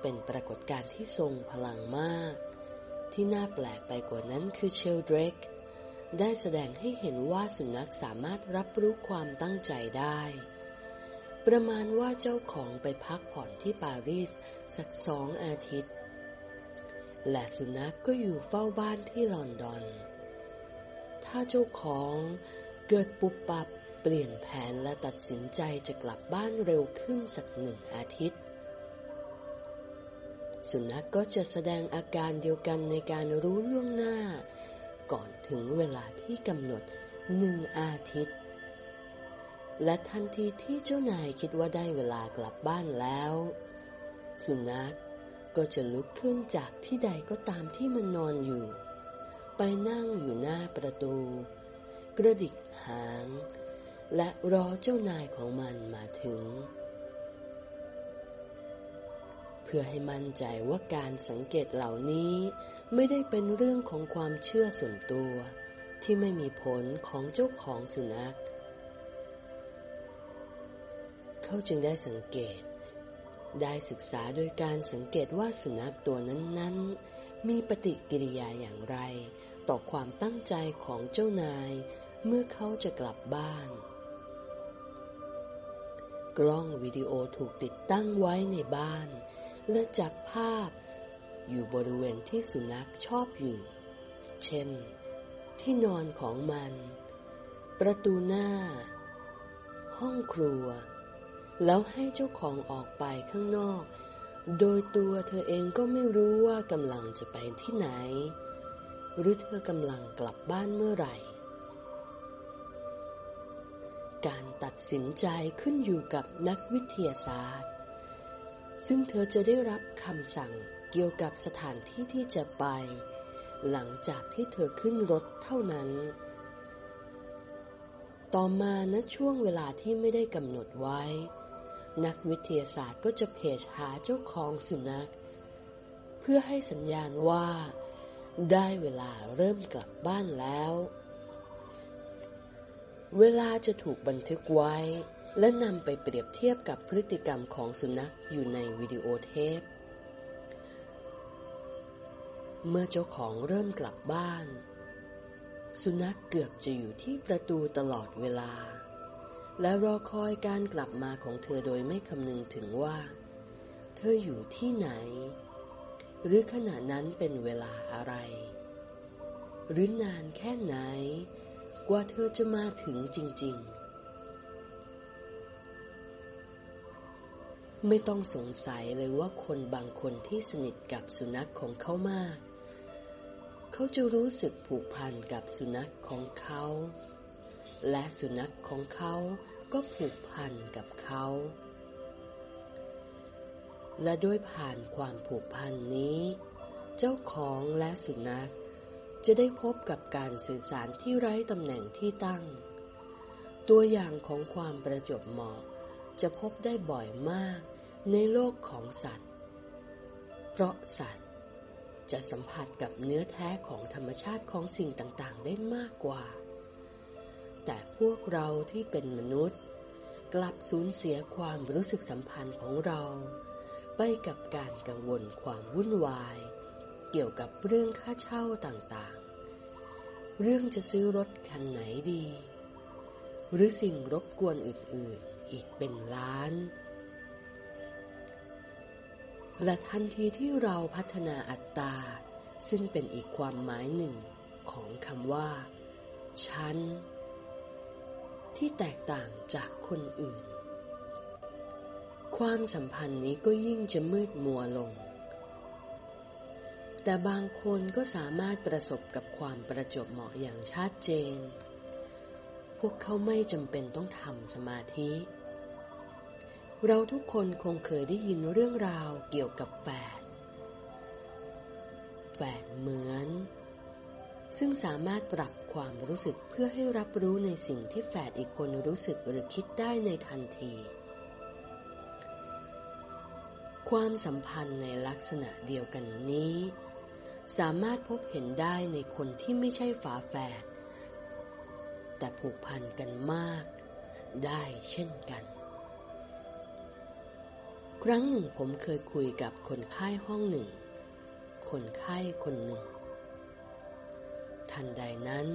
เป็นปรากฏการณ์ที่ทรงพลังมาก ที่น่าแปลกไปกว่านั้นคือเชลเดรกได้แสดงให้เห็นว่าสุนัขสามารถรับรู้ความตั้งใจได้ ประมาณว่าเจ้าของไปพักผ่อนที่ปารีสสักสองอาทิตย์ และสุนัขกก็อยู่เฝ้าบ้านที่ลอนดอน ถ้าเจ้าของเกิดปุบปับเปลี่ยนแผนและตัดสินใจจะกลับบ้านเร็วขึ้นสักหนึ่งอาทิตย์ สุนัขกก็จะแสดงอาการเดียวกันในการรู้ล่วงหน้า ก่อนถึงเวลาที่กำหนดหนึ่งอาทิตย์ และทันทีที่เจ้านายคิดว่าได้เวลากลับบ้านแล้ว สุนัขก ก็จะลุกขึ้นจากที่ใดก็ตามที่มันนอนอยู่ ไปนั่งอยู่หน้าประตู กระดิกหาง และรอเจ้านายของมันมาถึง เพื่อให้มั่นใจว่าการสังเกตเหล่านี้ไม่ได้เป็นเรื่องของความเชื่อส่วนตัวที่ไม่มีผลของเจ้าของสุนัข เขาจึงได้สังเกต ได้ศึกษาโดยการสังเกตว่าสุนัขตัวนั้นๆ มีปฏิกิริยาอย่างไร ต่อความตั้งใจของเจ้านาย เมื่อเขาจะกลับบ้าน กล้องวิดีโอถูกติดตั้งไว้ในบ้าน และจับภาพ อยู่บริเวณที่สุนัขชอบอยู่ เช่น ที่นอนของมัน ประตูหน้า ห้องครัว แล้วให้เจ้าของออกไปข้างนอก โดยตัวเธอเองก็ไม่รู้ว่ากำลังจะไปที่ไหน หรือเธอกำลังกลับบ้านเมื่อไหร่ การตัดสินใจขึ้นอยู่กับนักวิทยาศาสตร์ ซึ่งเธอจะได้รับคำสั่งเกี่ยวกับสถานที่ที่จะไป หลังจากที่เธอขึ้นรถเท่านั้น ต่อมาณช่วงเวลาที่ไม่ได้กำหนดไว้ นักวิทยาศาสตร์ก็จะเพจหาเจ้าของสุนัข เพื่อให้สัญญาณว่า ได้เวลาเริ่มกลับบ้านแล้ว เวลาจะถูกบันทึกไว้ และนำไปเปรียบเทียบกับพฤติกรรมของสุนัขอยู่ในวิดีโอเทป เมื่อเจ้าของเริ่มกลับบ้าน สุนัขเกือบจะอยู่ที่ประตูตลอดเวลา และรอคอยการกลับมาของเธอโดยไม่คำนึงถึงว่า เธออยู่ที่ไหน หรือขณะนั้นเป็นเวลาอะไร หรือนานแค่ไหน กว่าเธอจะมาถึงจริง ๆ ไม่ต้องสงสัยเลยว่าคนบางคนที่สนิทกับสุนัขของเขามาก เขาจะรู้สึกผูกพันกับสุนัขของเขา และสุนัขของเขาก็ผูกพันกับเขา และด้วยผ่านความผูกพันนี้ เจ้าของและสุนัข จะได้พบกับการสื่อสารที่ไร้ตำแหน่งที่ตั้ง ตัวอย่างของความประจบเหมาะจะพบได้บ่อยมากในโลกของสัตว์ เพราะสัตว์จะสัมผัสกับเนื้อแท้ของธรรมชาติของสิ่งต่าง ๆ ได้มากกว่า แต่พวกเราที่เป็นมนุษย์ กลับสูญเสียความรู้สึกสัมพันธ์ของเรา ไปกับการกังวลความวุ่นวาย เกี่ยวกับเรื่องค่าเช่าต่างๆ เรื่องจะซื้อรถคันไหนดี หรือสิ่งรบกวนอื่นๆอีกเป็นล้านและทันทีที่เราพัฒนาอัตตา ซึ่งเป็นอีกความหมายหนึ่งของคำว่า ฉัน ที่แตกต่างจากคนอื่น ความสัมพันธ์นี้ก็ยิ่งจะมืดมัวลง แต่บางคนก็สามารถประสบกับความประจบเหมาะอย่างชัดเจน พวกเขาไม่จำเป็นต้องทำสมาธิ เราทุกคนคงเคยได้ยินเรื่องราวเกี่ยวกับแฝดแฝดเหมือน ซึ่งสามารถปรับ ความรู้สึกเพื่อให้รับรู้ในสิ่งที่แฝดอีกคนรู้สึกหรือคิดได้ในทันที ความสัมพันธ์ในลักษณะเดียวกันนี้ สามารถพบเห็นได้ในคนที่ไม่ใช่ฝาแฝดแต่ผูกพันกันมากได้เช่นกัน ครั้งหนึ่งผมเคยคุยกับคนไข้ห้องหนึ่ง คนไข้คนหนึ่ง ทันใดนั้น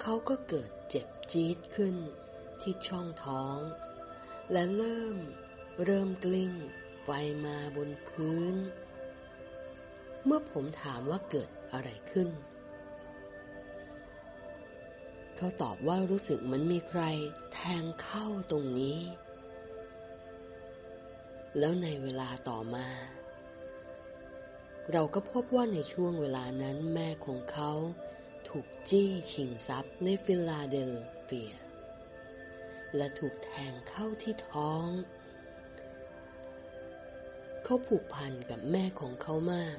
เขาก็เกิดเจ็บจี๊ดขึ้นที่ช่องท้อง และเริ่มเริ่มกลิ้งไปมาบนพื้น เมื่อผมถามว่าเกิดอะไรขึ้น เขาตอบว่ารู้สึกเหมือนมีใครแทงเข้าตรงนี้ แล้วในเวลาต่อมา เราก็พบว่าในช่วงเวลานั้นแม่ของเขาถูกจี้ชิงทรัพย์ในฟิลาเดลเฟีย และถูกแทงเข้าที่ท้อง เขาผูกพันกับแม่ของเขามาก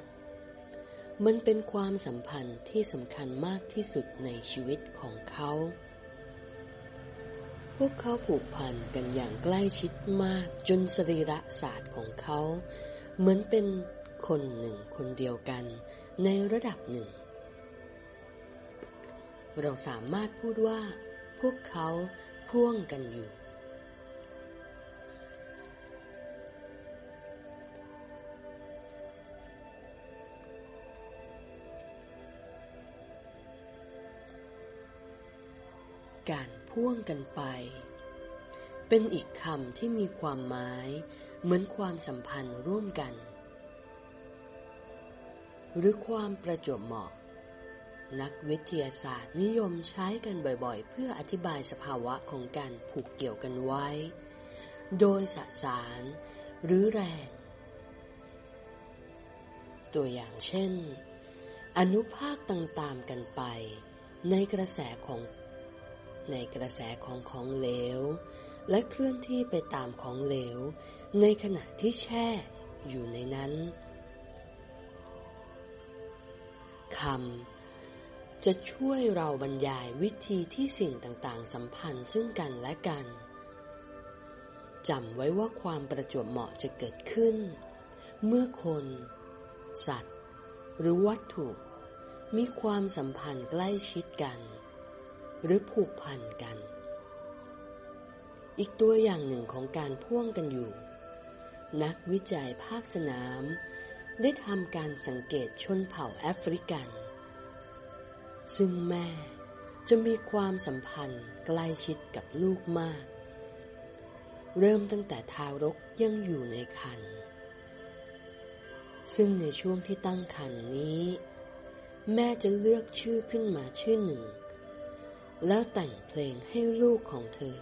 มันเป็นความสัมพันธ์ที่สำคัญมากที่สุดในชีวิตของเขา พวกเขาผูกพันกันอย่างใกล้ชิดมากจนสรีระศาสตร์ของเขา เหมือนเป็น คนหนึ่งคนเดียวกันในระดับหนึ่ง เราสามารถพูดว่า พวกเขาพ่วงกันอยู่ การพ่วงกันไป เป็นอีกคำที่มีความหมายเหมือนความสัมพันธ์ร่วมกัน หรือความประจวบเหมาะ นักวิทยาศาสตร์นิยมใช้กันบ่อยๆ เพื่ออธิบายสภาวะของการผูกเกี่ยวกันไว้ โดยสสารหรือแรง ตัวอย่างเช่น อนุภาคต่างๆกันไป ในกระแสของในกระแสของของเหลว และเคลื่อนที่ไปตามของเหลว ในขณะที่แช่อยู่ในนั้น คำจะช่วยเราบรรยายวิธีที่สิ่งต่างๆ สัมพันธ์ซึ่งกันและกันจำไว้ว่าความประจวบเหมาะจะเกิดขึ้น เมื่อคน สัตว์ หรือวัตถุ มีความสัมพันธ์ใกล้ชิดกัน หรือผูกพันกัน อีกตัวอย่างหนึ่งของการพ่วงกันอยู่ นักวิจัยภาคสนาม ได้ทำการสังเกตชนเผ่าแอฟริกัน ซึ่งแม่จะมีความสัมพันธ์ใกล้ชิดกับลูกมาก เริ่มตั้งแต่ทารกยังอยู่ในครรภ์ซึ่งในช่วงที่ตั้งครรภ์นี้ แม่จะเลือกชื่อขึ้นมาชื่อหนึ่ง แล้วแต่งเพลงให้ลูกของเธอ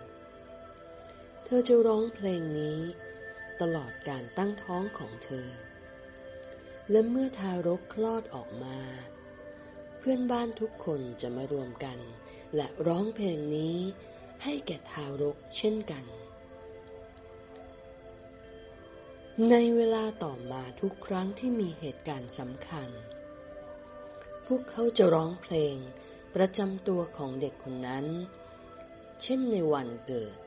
เธอจะร้องเพลงนี้ ตลอดการตั้งท้องของเธอ และเมื่อทารกคลอดออกมา เพื่อนบ้านทุกคนจะมารวมกัน และร้องเพลงนี้ให้แก่ทารกเช่นกัน ในเวลาต่อมาทุกครั้งที่มีเหตุการณ์สำคัญ พวกเขาจะร้องเพลงประจำตัวของเด็กคนนั้น เช่นในวันเกิด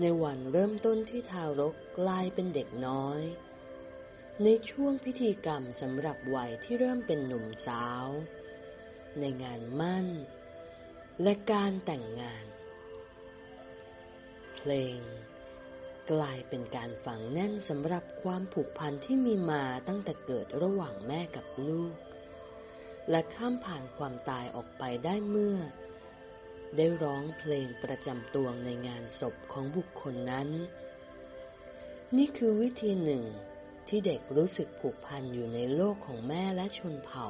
ในวันเริ่มต้นที่ทารกกลายเป็นเด็กน้อย ในช่วงพิธีกรรมสำหรับวัยที่เริ่มเป็นหนุ่มสาว ในงานมั่น และการแต่งงาน เพลง กลายเป็นการฝังแน่นสำหรับความผูกพันที่มีมาตั้งแต่เกิดระหว่างแม่กับลูก และข้ามผ่านความตายออกไปได้เมื่อ ได้ร้องเพลงประจำตัวในงานศพของบุคคลนั้น นี่คือวิธีหนึ่ง ที่เด็กรู้สึกผูกพันอยู่ในโลกของแม่และชนเผ่า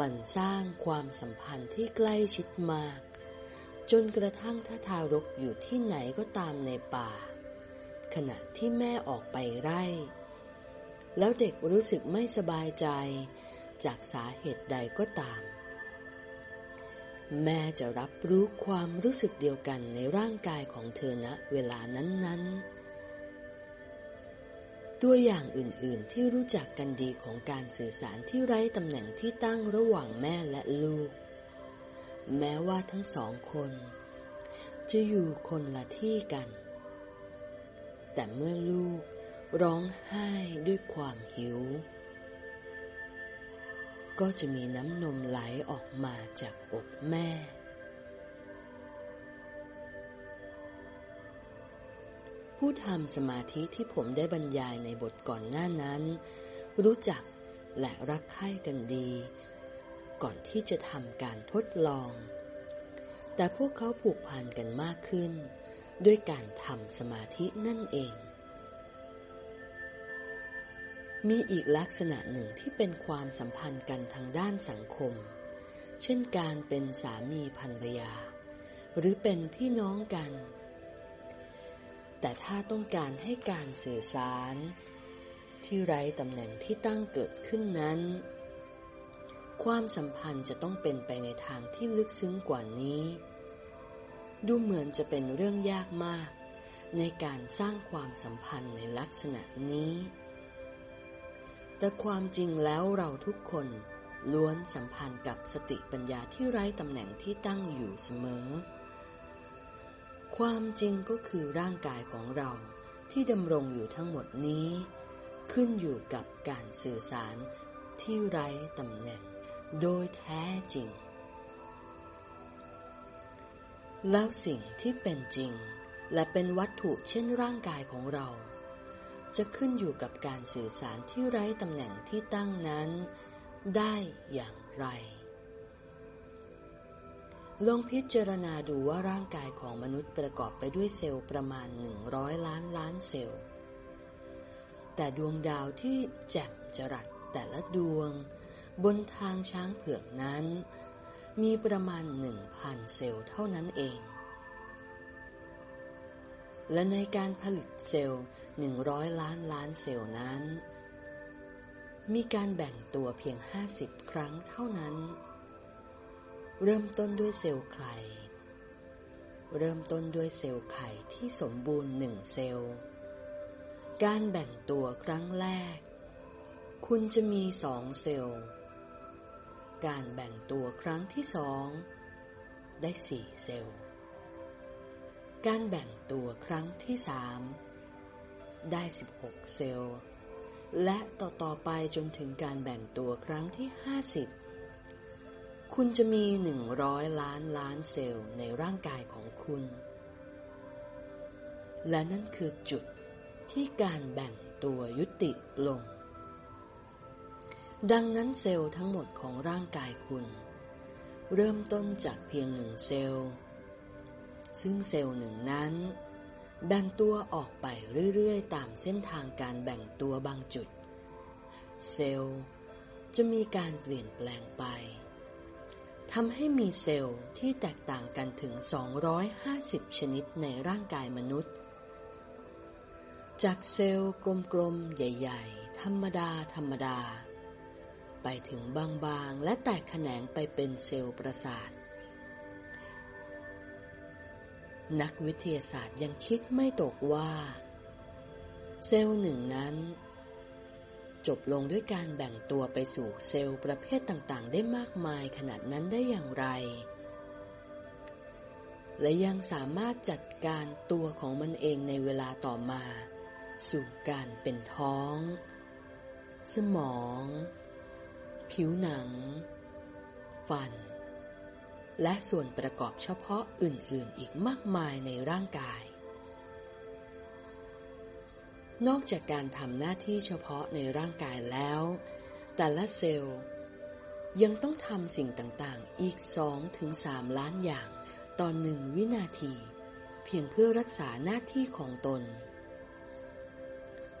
มันสร้างความสัมพันธ์ที่ใกล้ชิดมาก จนกระทั่งถ้าทารกอยู่ที่ไหนก็ตามในป่า ขณะที่แม่ออกไปไร่ แล้วเด็กรู้สึกไม่สบายใจจากสาเหตุใดก็ตาม แม่จะรับรู้ความรู้สึกเดียวกันในร่างกายของเธอณเวลานั้นๆ ตัวอย่างอื่นๆที่รู้จักกันดีของการสื่อสารที่ไร้ตำแหน่งที่ตั้งระหว่างแม่และลูก แม้ว่าทั้งสองคน จะอยู่คนละที่กัน แต่เมื่อลูกร้องไห้ด้วยความหิว ก็จะมีน้ำนมไหลออกมาจากอกแม่ ผู้ทำสมาธิที่ผมได้บรรยายในบทก่อนหน้านั้น รู้จักและรักใคร่กันดี ก่อนที่จะทำการทดลอง แต่พวกเขาผูกพันกันมากขึ้น ด้วยการทำสมาธินั่นเอง มีอีกลักษณะหนึ่งที่เป็นความสัมพันธ์กันทางด้านสังคม เช่นการเป็นสามีภรรยา หรือเป็นพี่น้องกัน แต่ถ้าต้องการให้การสื่อสาร ที่ไร้ตำแหน่งที่ตั้งเกิดขึ้นนั้น ความสัมพันธ์จะต้องเป็นไปในทางที่ลึกซึ้งกว่านี้ ดูเหมือนจะเป็นเรื่องยากมาก ในการสร้างความสัมพันธ์ในลักษณะนี้ แต่ความจริงแล้วเราทุกคนล้วนสัมพันธ์กับสติปัญญาที่ไร้ตำแหน่งที่ตั้งอยู่เสมอ ความจริงก็คือร่างกายของเราที่ดำรงอยู่ทั้งหมดนี้ ขึ้นอยู่กับการสื่อสารที่ไร้ตำแหน่งโดยแท้จริง แล้วสิ่งที่เป็นจริงและเป็นวัตถุเช่นร่างกายของเรา จะขึ้นอยู่กับการสื่อสารที่ไร้ตำแหน่งที่ตั้งนั้น ได้อย่างไร ลองพิจารณาดูว่าร่างกายของมนุษย์ประกอบไปด้วยเซลล์ประมาณหนึ่งร้อยล้านล้านเซลล์ แต่ดวงดาวที่แจ่มจรัสแต่ละดวง บนทางช้างเผือกนั้น มีประมาณหนึ่งพันเซลล์เท่านั้นเอง และในการผลิตเซลล์หนึ่งร้อยล้านล้านเซลล์นั้น มีการแบ่งตัวเพียงห้าสิบครั้งเท่านั้น เริ่มต้นด้วยเซลล์ไข่ เริ่มต้นด้วยเซลล์ไข่ที่สมบูรณ์หนึ่งเซลล์ การแบ่งตัวครั้งแรก คุณจะมีสองเซลล์ การแบ่งตัวครั้งที่สอง ได้สี่เซลล์ การแบ่งตัวครั้งที่สาม ได้สิบหกเซลล์ และต่อต่อไปจนถึงการแบ่งตัวครั้งที่ห้าสิบ คุณจะมีหนึ่งร้อยล้านล้านเซลล์ในร่างกายของคุณ และนั่นคือจุดที่การแบ่งตัวยุติลง ดังนั้นเซลล์ทั้งหมดของร่างกายคุณ เริ่มต้นจากเพียงหนึ่งเซลล์ ซึ่งเซลล์หนึ่งนั้น แบ่งตัวออกไปเรื่อยๆ ตามเส้นทางการแบ่งตัวบางจุด เซลล์จะมีการเปลี่ยนแปลงไป ทำให้มีเซลล์ที่แตกต่างกันถึง 250 ชนิดในร่างกายมนุษย์ จากเซลล์กลมๆ ใหญ่ ๆ ธรรมดา ธรรมดา ไปถึงบางๆ และแตกแขนงไปเป็นเซลล์ประสาท นักวิทยาศาสตร์ยังคิดไม่ตกว่า เซลล์หนึ่งนั้น จบลงด้วยการแบ่งตัวไปสู่เซลล์ประเภทต่างๆ ได้มากมายขนาดนั้นได้อย่างไร และยังสามารถจัดการตัวของมันเองในเวลาต่อมา สู่การเป็นท้อง สมอง ผิวหนัง ฟัน และส่วนประกอบเฉพาะอื่นๆ อีกมากมายในร่างกาย นอกจากการทำหน้าที่เฉพาะในร่างกายแล้ว แต่ละเซลล์ยังต้องทำสิ่งต่างๆ อีก2ถึง3ล้านอย่างต่อหนึ่งวินาที เพียงเพื่อรักษาหน้าที่ของตน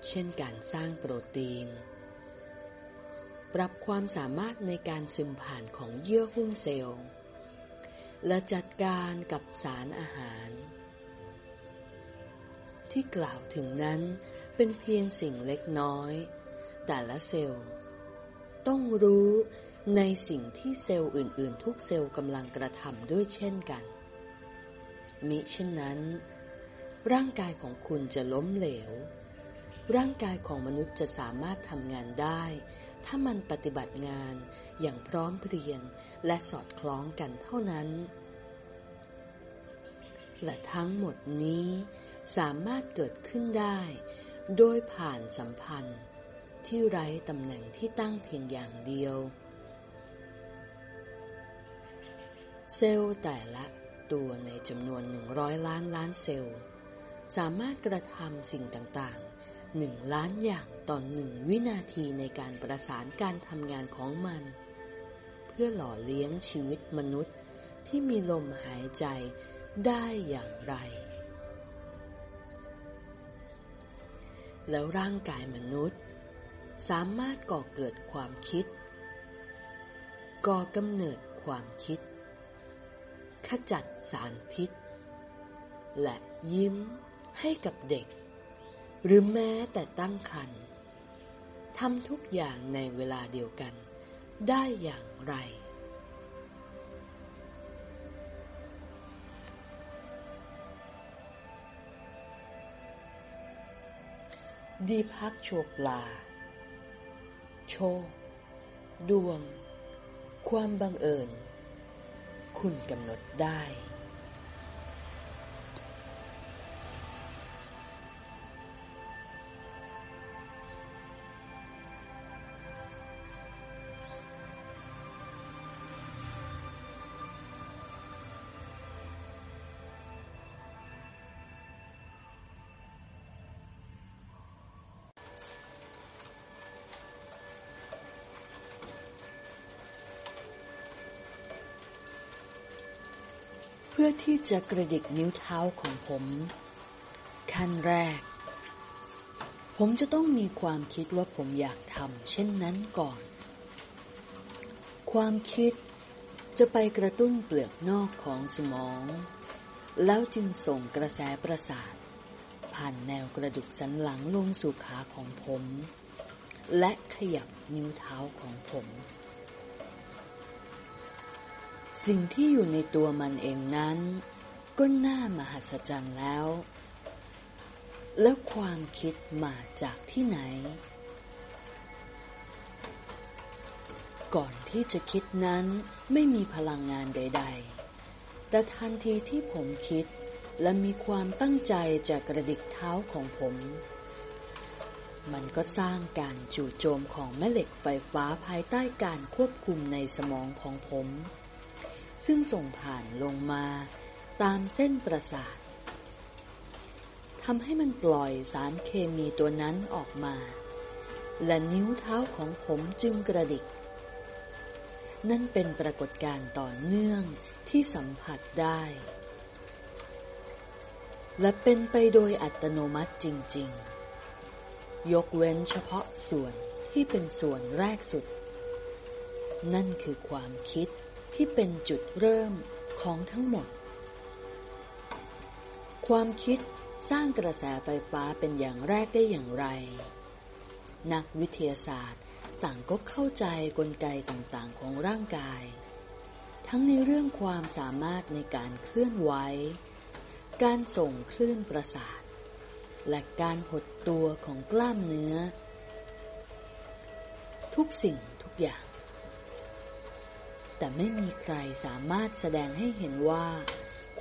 เช่นการสร้างโปรตีน ปรับความสามารถในการซึมผ่านของเยื่อหุ้มเซลล์ และจัดการกับสารอาหาร ที่กล่าวถึงนั้น เป็นเพียงสิ่งเล็กน้อย แต่ละเซลล์ ต้องรู้ในสิ่งที่เซลล์อื่น ๆ ทุกเซลล์กำลังกระทำด้วยเช่นกัน มิเช่นนั้น ร่างกายของคุณจะล้มเหลว ร่างกายของมนุษย์จะสามารถทำงานได้ ถ้ามันปฏิบัติงานอย่างพร้อมเพรียงและสอดคล้องกันเท่านั้น และทั้งหมดนี้สามารถเกิดขึ้นได้ โดยผ่านสัมพันธ์ที่ไร้ตำแหน่งที่ตั้งเพียงอย่างเดียว เซลล์แต่ละตัวในจำนวนหนึ่งร้อยล้านล้านเซลล์ สามารถกระทำสิ่งต่างๆหนึ่งล้านอย่างต่อนหนึ่งวินาทีในการประสานการทำงานของมัน เพื่อหล่อเลี้ยงชีวิตมนุษย์ที่มีลมหายใจได้อย่างไร แล้วร่างกายมนุษย์ สามารถก่อเกิดความคิด ก่อกำเนิดความคิด ขจัดสารพิษ และยิ้มให้กับเด็ก หรือแม้แต่ตั้งครรภ์ทำทุกอย่างในเวลาเดียวกันได้อย่างไร ดีพักโชปลา โชค ดวง ความบังเอิญ คุณกำหนดได้ ที่จะกระดิกนิ้วเท้าของผม ขั้นแรก ผมจะต้องมีความคิดว่าผมอยากทำเช่นนั้นก่อน ความคิดจะไปกระตุ้นเปลือกนอกของสมอง แล้วจึงส่งกระแสประสาท ผ่านแนวกระดูกสันหลังลงสู่ขาของผม และขยับนิ้วเท้าของผม สิ่งที่อยู่ในตัวมันเองนั้น ก็น่ามหัศจรรย์แล้ว แล้วความคิดมาจากที่ไหน ก่อนที่จะคิดนั้นไม่มีพลังงานใด ๆ แต่ทันทีที่ผมคิดและมีความตั้งใจจะกระดิกเท้าของผม มันก็สร้างการจู่โจมของแม่เหล็กไฟฟ้าภายใต้การควบคุมในสมองของผม ซึ่งส่งผ่านลงมาตามเส้นประสาททำให้มันปล่อยสารเคมีตัวนั้นออกมา และนิ้วเท้าของผมจึงกระดิก นั่นเป็นปรากฏการณ์ต่อเนื่องที่สัมผัสได้ และเป็นไปโดยอัตโนมัติจริง ๆ ยกเว้นเฉพาะส่วนที่เป็นส่วนแรกสุด นั่นคือความคิด ที่เป็นจุดเริ่มของทั้งหมด ความคิดสร้างกระแสไฟฟ้าเป็นอย่างแรกได้อย่างไร นักวิทยาศาสตร์ต่างก็เข้าใจกลไกต่างๆของร่างกาย ทั้งในเรื่องความสามารถในการเคลื่อนไหว การส่งคลื่นประสาท และการหดตัวของกล้ามเนื้อ ทุกสิ่งทุกอย่าง แต่ไม่มีใครสามารถแสดงให้เห็นว่า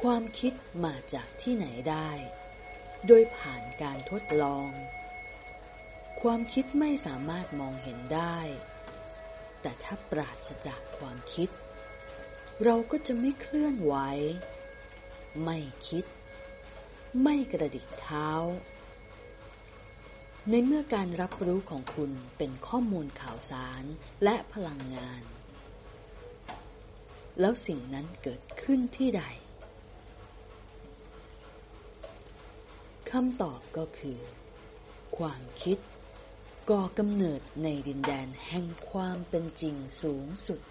ความคิดมาจากที่ไหนได้ โดยผ่านการทดลอง ความคิดไม่สามารถมองเห็นได้ แต่ถ้าปราศจากความคิด เราก็จะไม่เคลื่อนไหว ไม่คิด ไม่กระดิกเท้า ในเมื่อการรับรู้ของคุณเป็นข้อมูลข่าวสารและพลังงาน แล้วสิ่งนั้นเกิดขึ้นที่ใดคำตอบก็คือ ความคิดก่อกำเนิดในดินแดนแห่งความเป็นจริงสูงสุด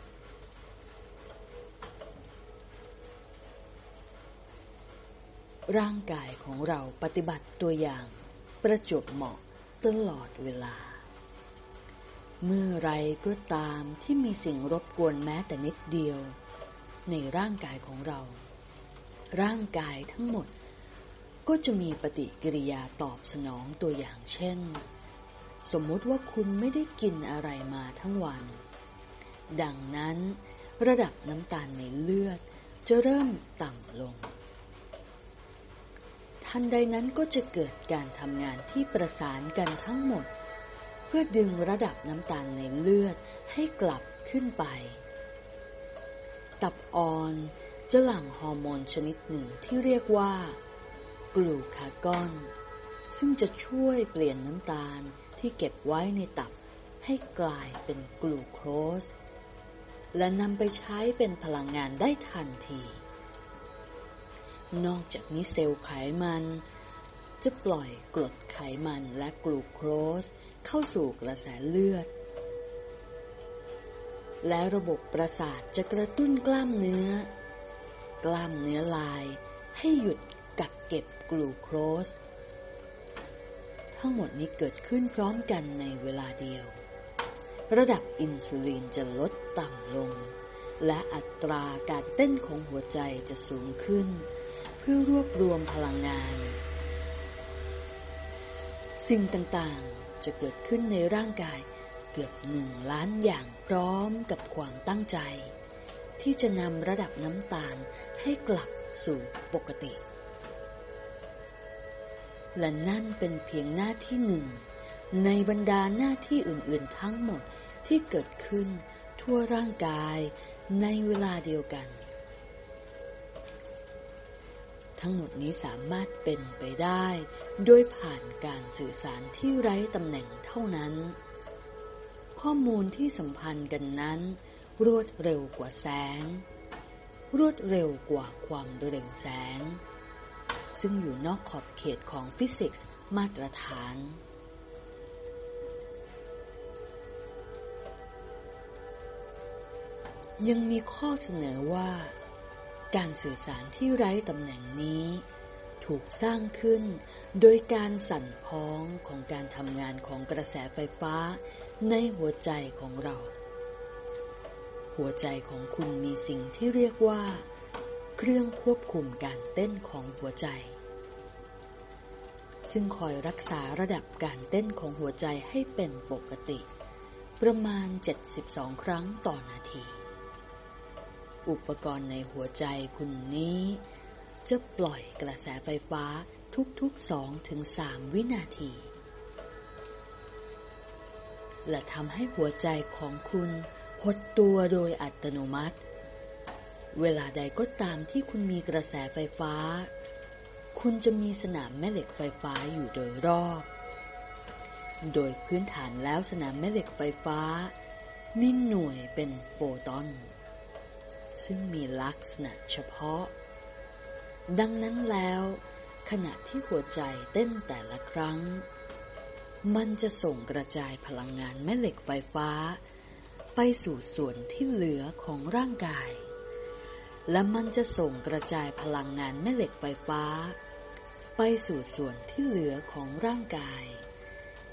ร่างกายของเราปฏิบัติตัวอย่างประจวบเหมาะตลอดเวลา เมื่อไรก็ตามที่มีสิ่งรบกวนแม้แต่นิดเดียว ในร่างกายของเรา ร่างกายทั้งหมด ก็จะมีปฏิกิริยาตอบสนองตัวอย่างเช่น สมมุติว่าคุณไม่ได้กินอะไรมาทั้งวัน ดังนั้น ระดับน้ำตาลในเลือดจะเริ่มต่ำลง ทันใดนั้นก็จะเกิดการทำงานที่ประสานกันทั้งหมด เพื่อดึงระดับน้ำตาลในเลือดให้กลับขึ้นไป ตับอ่อนจะหลั่งฮอร์โมนชนิดหนึ่งที่เรียกว่ากลูคากอน ซึ่งจะช่วยเปลี่ยนน้ำตาลที่เก็บไว้ในตับให้กลายเป็นกลูโคส และนำไปใช้เป็นพลังงานได้ทันที นอกจากนี้เซลล์ไขมัน จะปล่อยกรดไขมันและกลูโคสเข้าสู่กระแสเลือด และระบบประสาทจะกระตุ้นกล้ามเนื้อ กล้ามเนื้อลายให้หยุดกักเก็บกลูโคส ทั้งหมดนี้เกิดขึ้นพร้อมกันในเวลาเดียว ระดับอินซูลินจะลดต่ำลง และอัตราการเต้นของหัวใจจะสูงขึ้น เพื่อรวบรวมพลังงาน สิ่งต่างๆจะเกิดขึ้นในร่างกาย เกือบหนึ่งล้านอย่างพร้อมกับความตั้งใจ ที่จะนำระดับน้ำตาลให้กลับสู่ปกติ และนั่นเป็นเพียงหน้าที่หนึ่ง ในบรรดาหน้าที่อื่น ๆ ทั้งหมดที่เกิดขึ้นทั่วร่างกายในเวลาเดียวกัน ทั้งหมดนี้สามารถเป็นไปได้ โดยผ่านการสื่อสารที่ไร้ตำแหน่งเท่านั้น ข้อมูลที่สัมพันธ์กันนั้น รวดเร็วกว่าแสง รวดเร็วกว่าความเร็วแสง ซึ่งอยู่นอกขอบเขตของฟิสิกส์มาตรฐาน ยังมีข้อเสนอว่า การสื่อสารที่ไร้ตำแหน่งนี้ ถูกสร้างขึ้น โดยการสั่นพ้องของการทำงานของกระแสไฟฟ้าในหัวใจของเรา หัวใจของคุณมีสิ่งที่เรียกว่า เครื่องควบคุมการเต้นของหัวใจ ซึ่งคอยรักษาระดับการเต้นของหัวใจให้เป็นปกติ ประมาณ 72 ครั้งต่อนาที อุปกรณ์ในหัวใจคุณนี้ จะปล่อยกระแสไฟฟ้าทุกๆ2ถึง3วินาที และทำให้หัวใจของคุณหดตัวโดยอัตโนมัติ เวลาใดก็ตามที่คุณมีกระแสไฟฟ้า คุณจะมีสนามแม่เหล็กไฟฟ้าอยู่โดยรอบ โดยพื้นฐานแล้วสนามแม่เหล็กไฟฟ้ามีหน่วยเป็นโฟตอน ซึ่งมีลักษณะเฉพาะ ดังนั้นแล้ว ขณะที่หัวใจเต้นแต่ละครั้ง มันจะส่งกระจายพลังงานแม่เหล็กไฟฟ้า ไปสู่ส่วนที่เหลือของร่างกาย และมันจะส่งกระจายพลังงานแม่เหล็กไฟฟ้า ไปสู่ส่วนที่เหลือของร่างกาย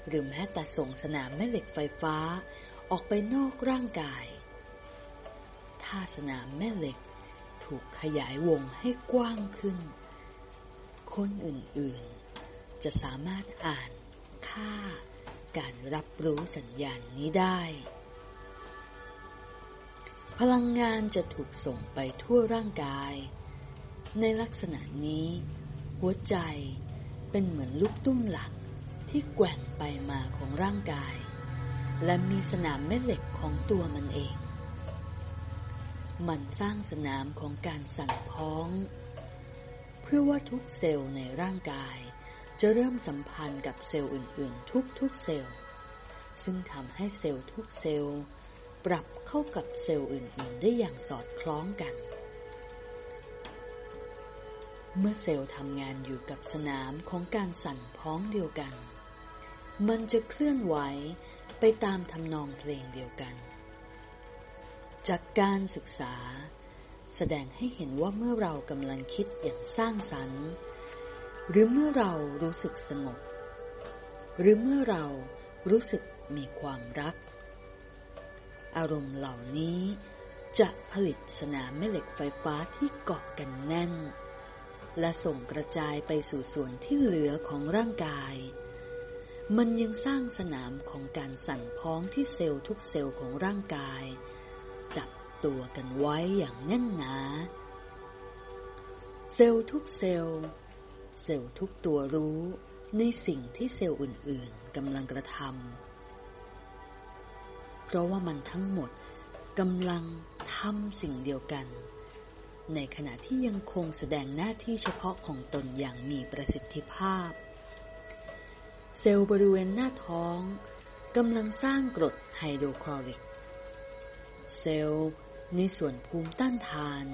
หรือแม้แต่ส่งสนามแม่เหล็กไฟฟ้าออกไปนอกร่างกาย ถ้าสนามแม่เหล็ก ถูกขยายวงให้กว้างขึ้น คนอื่นๆ จะสามารถอ่านค่าการรับรู้สัญญาณนี้ได้ พลังงานจะถูกส่งไปทั่วร่างกาย ในลักษณะนี้ หัวใจเป็นเหมือนลูกตุ้มหลักที่แกว่งไปมาของร่างกาย และมีสนามแม่เหล็กของตัวมันเอง มันสร้างสนามของการสั่นพ้อง เพื่อว่าทุกเซลล์ในร่างกาย จะเริ่มสัมพันธ์กับเซลล์อื่นๆ ทุกๆเซลล์ ซึ่งทำให้เซลล์ทุกเซลล์ ปรับเข้ากับเซลล์อื่นๆ ได้อย่างสอดคล้องกัน เมื่อเซลล์ทำงานอยู่กับสนามของการสั่นพ้องเดียวกัน มันจะเคลื่อนไหวไปตามทำนองเพลงเดียวกัน จากการศึกษา แสดงให้เห็นว่าเมื่อเรากำลังคิดอย่างสร้างสรรค์ หรือเมื่อเรารู้สึกสงบ หรือเมื่อเรารู้สึกมีความรัก อารมณ์เหล่านี้จะผลิตสนามแม่เหล็กไฟฟ้าที่เกาะกันแน่น และส่งกระจายไปสู่ส่วนที่เหลือของร่างกาย มันยังสร้างสนามของการสั่นพ้องที่เซลล์ทุกเซลล์ของร่างกาย ตัวกันไว้อย่างแน่นหนา เซลล์ทุกเซลล์ เซลล์ทุกตัวรู้ในสิ่งที่เซลล์อื่นๆกำลังกระทำ เพราะว่ามันทั้งหมดกำลังทำสิ่งเดียวกัน ในขณะที่ยังคงแสดงหน้าที่เฉพาะของตนอย่างมีประสิทธิภาพ เซลล์บริเวณหน้าท้องกำลังสร้างกรดไฮโดรคลอริก เซลล์ ในส่วนภูมิต้านทาน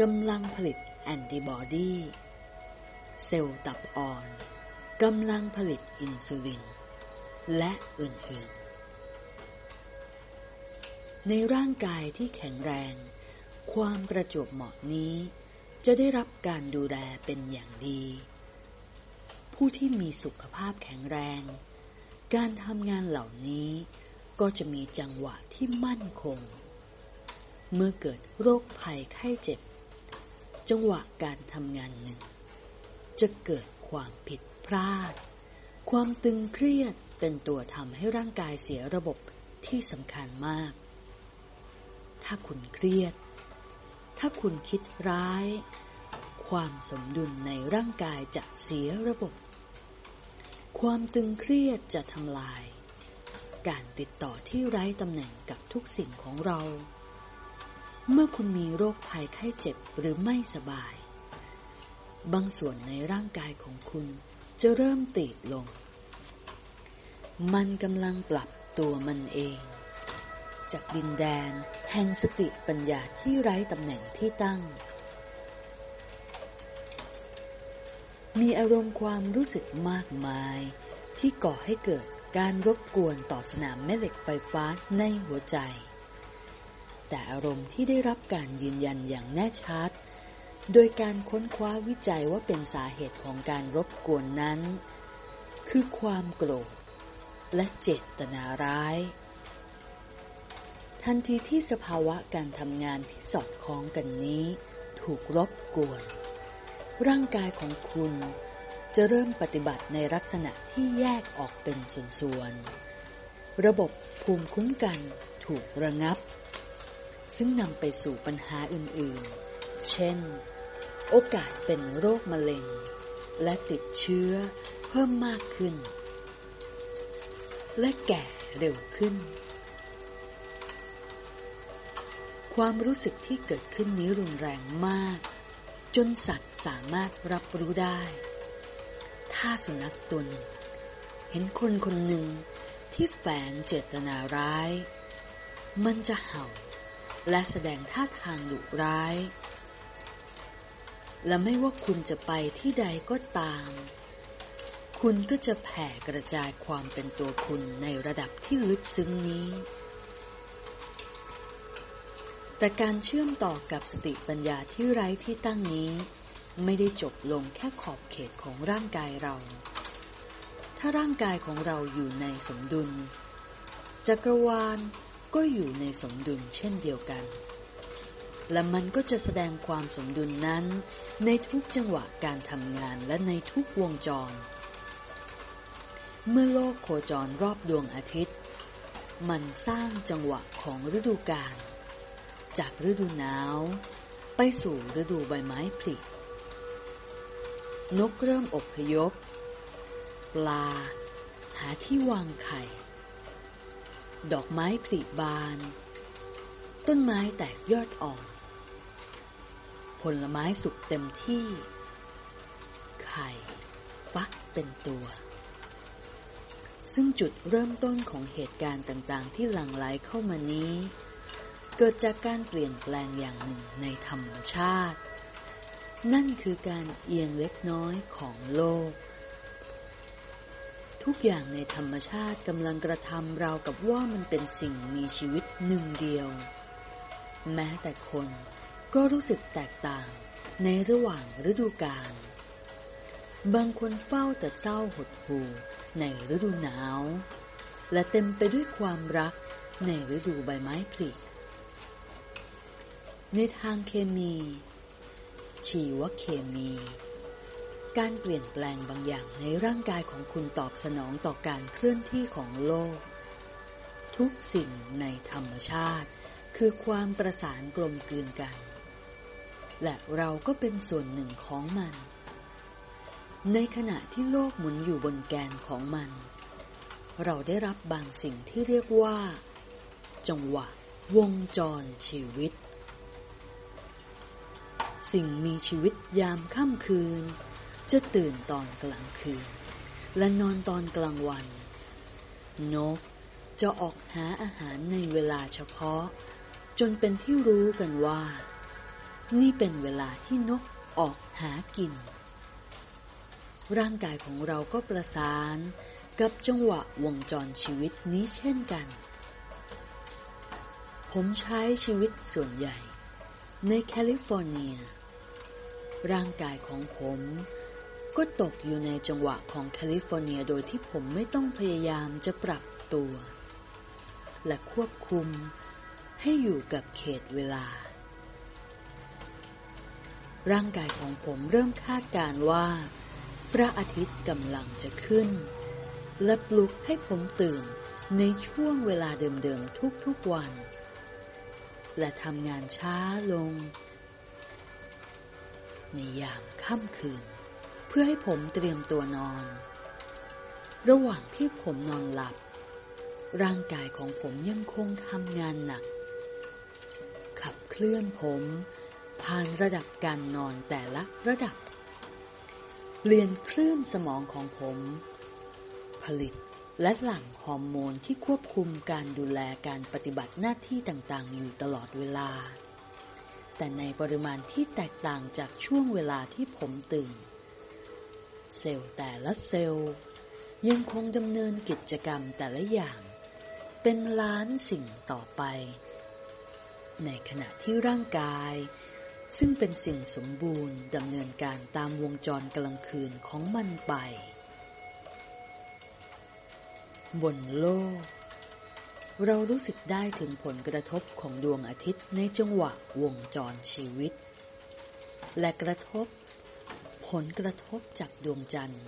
กำลังผลิตแอนติบอดี เซลล์ตับอ่อนกำลังผลิตอินซูลิน และอื่นๆ ในร่างกายที่แข็งแรง ความประจวบเหมาะนี้ จะได้รับการดูแลเป็นอย่างดี ผู้ที่มีสุขภาพแข็งแรง การทำงานเหล่านี้ก็จะมีจังหวะที่มั่นคง เมื่อเกิดโรคภัยไข้เจ็บ จังหวะการทำงานหนึ่ง จะเกิดความผิดพลาด ความตึงเครียดเป็นตัวทำให้ร่างกายเสียระบบที่สำคัญมาก ถ้าคุณเครียด ถ้าคุณคิดร้าย ความสมดุลในร่างกายจะเสียระบบ ความตึงเครียดจะทำลาย การติดต่อที่ไร้ตำแหน่งกับทุกสิ่งของเรา เมื่อคุณมีโรคภัยไข้เจ็บหรือไม่สบาย บางส่วนในร่างกายของคุณจะเริ่มตีบลง มันกำลังปรับตัวมันเอง จากดินแดนแห่งสติปัญญาที่ไร้ตำแหน่งที่ตั้ง มีอารมณ์ความรู้สึกมากมายที่ก่อให้เกิดการรบกวนต่อสนามแม่เหล็กไฟฟ้าในหัวใจ แต่อารมณ์ที่ได้รับการยืนยันอย่างแน่ชัด โดยการค้นคว้าวิจัยว่าเป็นสาเหตุของการรบกวนนั้น คือความโกรธและเจตนาร้าย ทันทีที่สภาวะการทำงานที่สอดคล้องกันนี้ ถูกรบกวน ร่างกายของคุณจะเริ่มปฏิบัติในลักษณะที่แยกออกเป็นส่วนๆ ระบบภูมิคุ้มกันถูกระงับ ซึ่งนำไปสู่ปัญหาอื่นๆ เช่น โอกาสเป็นโรคมะเร็ง และติดเชื้อเพิ่มมากขึ้น และแก่เร็วขึ้น ความรู้สึกที่เกิดขึ้นนี้รุนแรงมาก จนสัตว์สามารถรับรู้ได้ ถ้าสุนัขตัวหนึ่ง เห็นคนคนหนึ่งที่แฝงเจตนาร้าย มันจะเห่า และแสดงท่าทางดุร้าย และไม่ว่าคุณจะไปที่ใดก็ตาม คุณก็จะแผ่กระจายความเป็นตัวคุณในระดับที่ลึกซึ้งนี้ แต่การเชื่อมต่อกับสติปัญญาที่ไร้ที่ตั้งนี้ ไม่ได้จบลงแค่ขอบเขตของร่างกายเรา ถ้าร่างกายของเราอยู่ในสมดุลจักรวาล ก็อยู่ในสมดุลเช่นเดียวกัน และมันก็จะแสดงความสมดุลนั้น ในทุกจังหวะการทำงานและในทุกวงจร เมื่อโลกโคจรรอบดวงอาทิตย์ มันสร้างจังหวะของฤดูกาล จากฤดูหนาว ไปสู่ฤดูใบไม้ผลินกเริ่มอบพยพ ปลา หาที่วางไข่ ดอกไม้ผลิบาน ต้นไม้แตกยอดอ่อน ผลไม้สุกเต็มที่ ไข่ฟักเป็นตัว ซึ่งจุดเริ่มต้นของเหตุการณ์ต่างๆ ที่หลั่งไหลเข้ามานี้ เกิดจากการเปลี่ยนแปลงอย่างหนึ่งในธรรมชาติ นั่นคือการเอียงเล็กน้อยของโลก ทุกอย่างในธรรมชาติกำลังกระทำเรากับว่ามันเป็นสิ่งมีชีวิตหนึ่งเดียว แม้แต่คนก็รู้สึกแตกต่างในระหว่างฤดูกาลบางคนเฝ้าแต่เศร้าหดหู่ในฤดูหนาว และเต็มไปด้วยความรักในฤดูใบไม้ผลิในทางเคมี ชีวเคมี การเปลี่ยนแปลงบางอย่างในร่างกายของคุณตอบสนองต่อการเคลื่อนที่ของโลก ทุกสิ่งในธรรมชาติ คือความประสานกลมกลืนกัน และเราก็เป็นส่วนหนึ่งของมัน ในขณะที่โลกหมุนอยู่บนแกนของมัน เราได้รับบางสิ่งที่เรียกว่า จังหวะวงจรชีวิต สิ่งมีชีวิตยามค่ำคืน จะตื่นตอนกลางคืน และนอนตอนกลางวัน นกจะออกหาอาหารในเวลาเฉพาะ จนเป็นที่รู้กันว่า นี่เป็นเวลาที่นกออกหากิน ร่างกายของเราก็ประสานกับจังหวะวงจรชีวิตนี้เช่นกัน ผมใช้ชีวิตส่วนใหญ่ ในแคลิฟอร์เนีย ร่างกายของผม ก็ตกอยู่ในจังหวะของแคลิฟอร์เนียโดยที่ผมไม่ต้องพยายามจะปรับตัว และควบคุมให้อยู่กับเขตเวลา ร่างกายของผมเริ่มคาดการว่า พระอาทิตย์กำลังจะขึ้น และปลุกให้ผมตื่นในช่วงเวลาเดิมๆทุกๆวัน และทำงานช้าลง ในยามค่ำคืน พื่อให้ผมเตรียมตัวนอน ระหว่างที่ผมนอนหลับ ร่างกายของผมยังคงทำงานหนัก ขับเคลื่อนผมผ่านระดับการนอนแต่ละระดับ เปลี่ยนคลื่นสมองของผม ผลิตและหลั่งฮอร์โมนที่ควบคุมการดูแลการปฏิบัติหน้าที่ต่างๆ อยู่ตลอดเวลา แต่ในปริมาณที่แตกต่างจากช่วงเวลาที่ผมตื่น เซลล์แต่ละเซลล์ยังคงดำเนินกิจกรรมแต่ละอย่าง เป็นล้านสิ่งต่อไป ในขณะที่ร่างกาย ซึ่งเป็นสิ่งสมบูรณ์ดำเนินการตามวงจรกลางคืนของมันไป บนโลก เรารู้สึกได้ถึงผลกระทบของดวงอาทิตย์ในจังหวะวงจรชีวิต และกระทบ ผลกระทบจากดวงจันทร์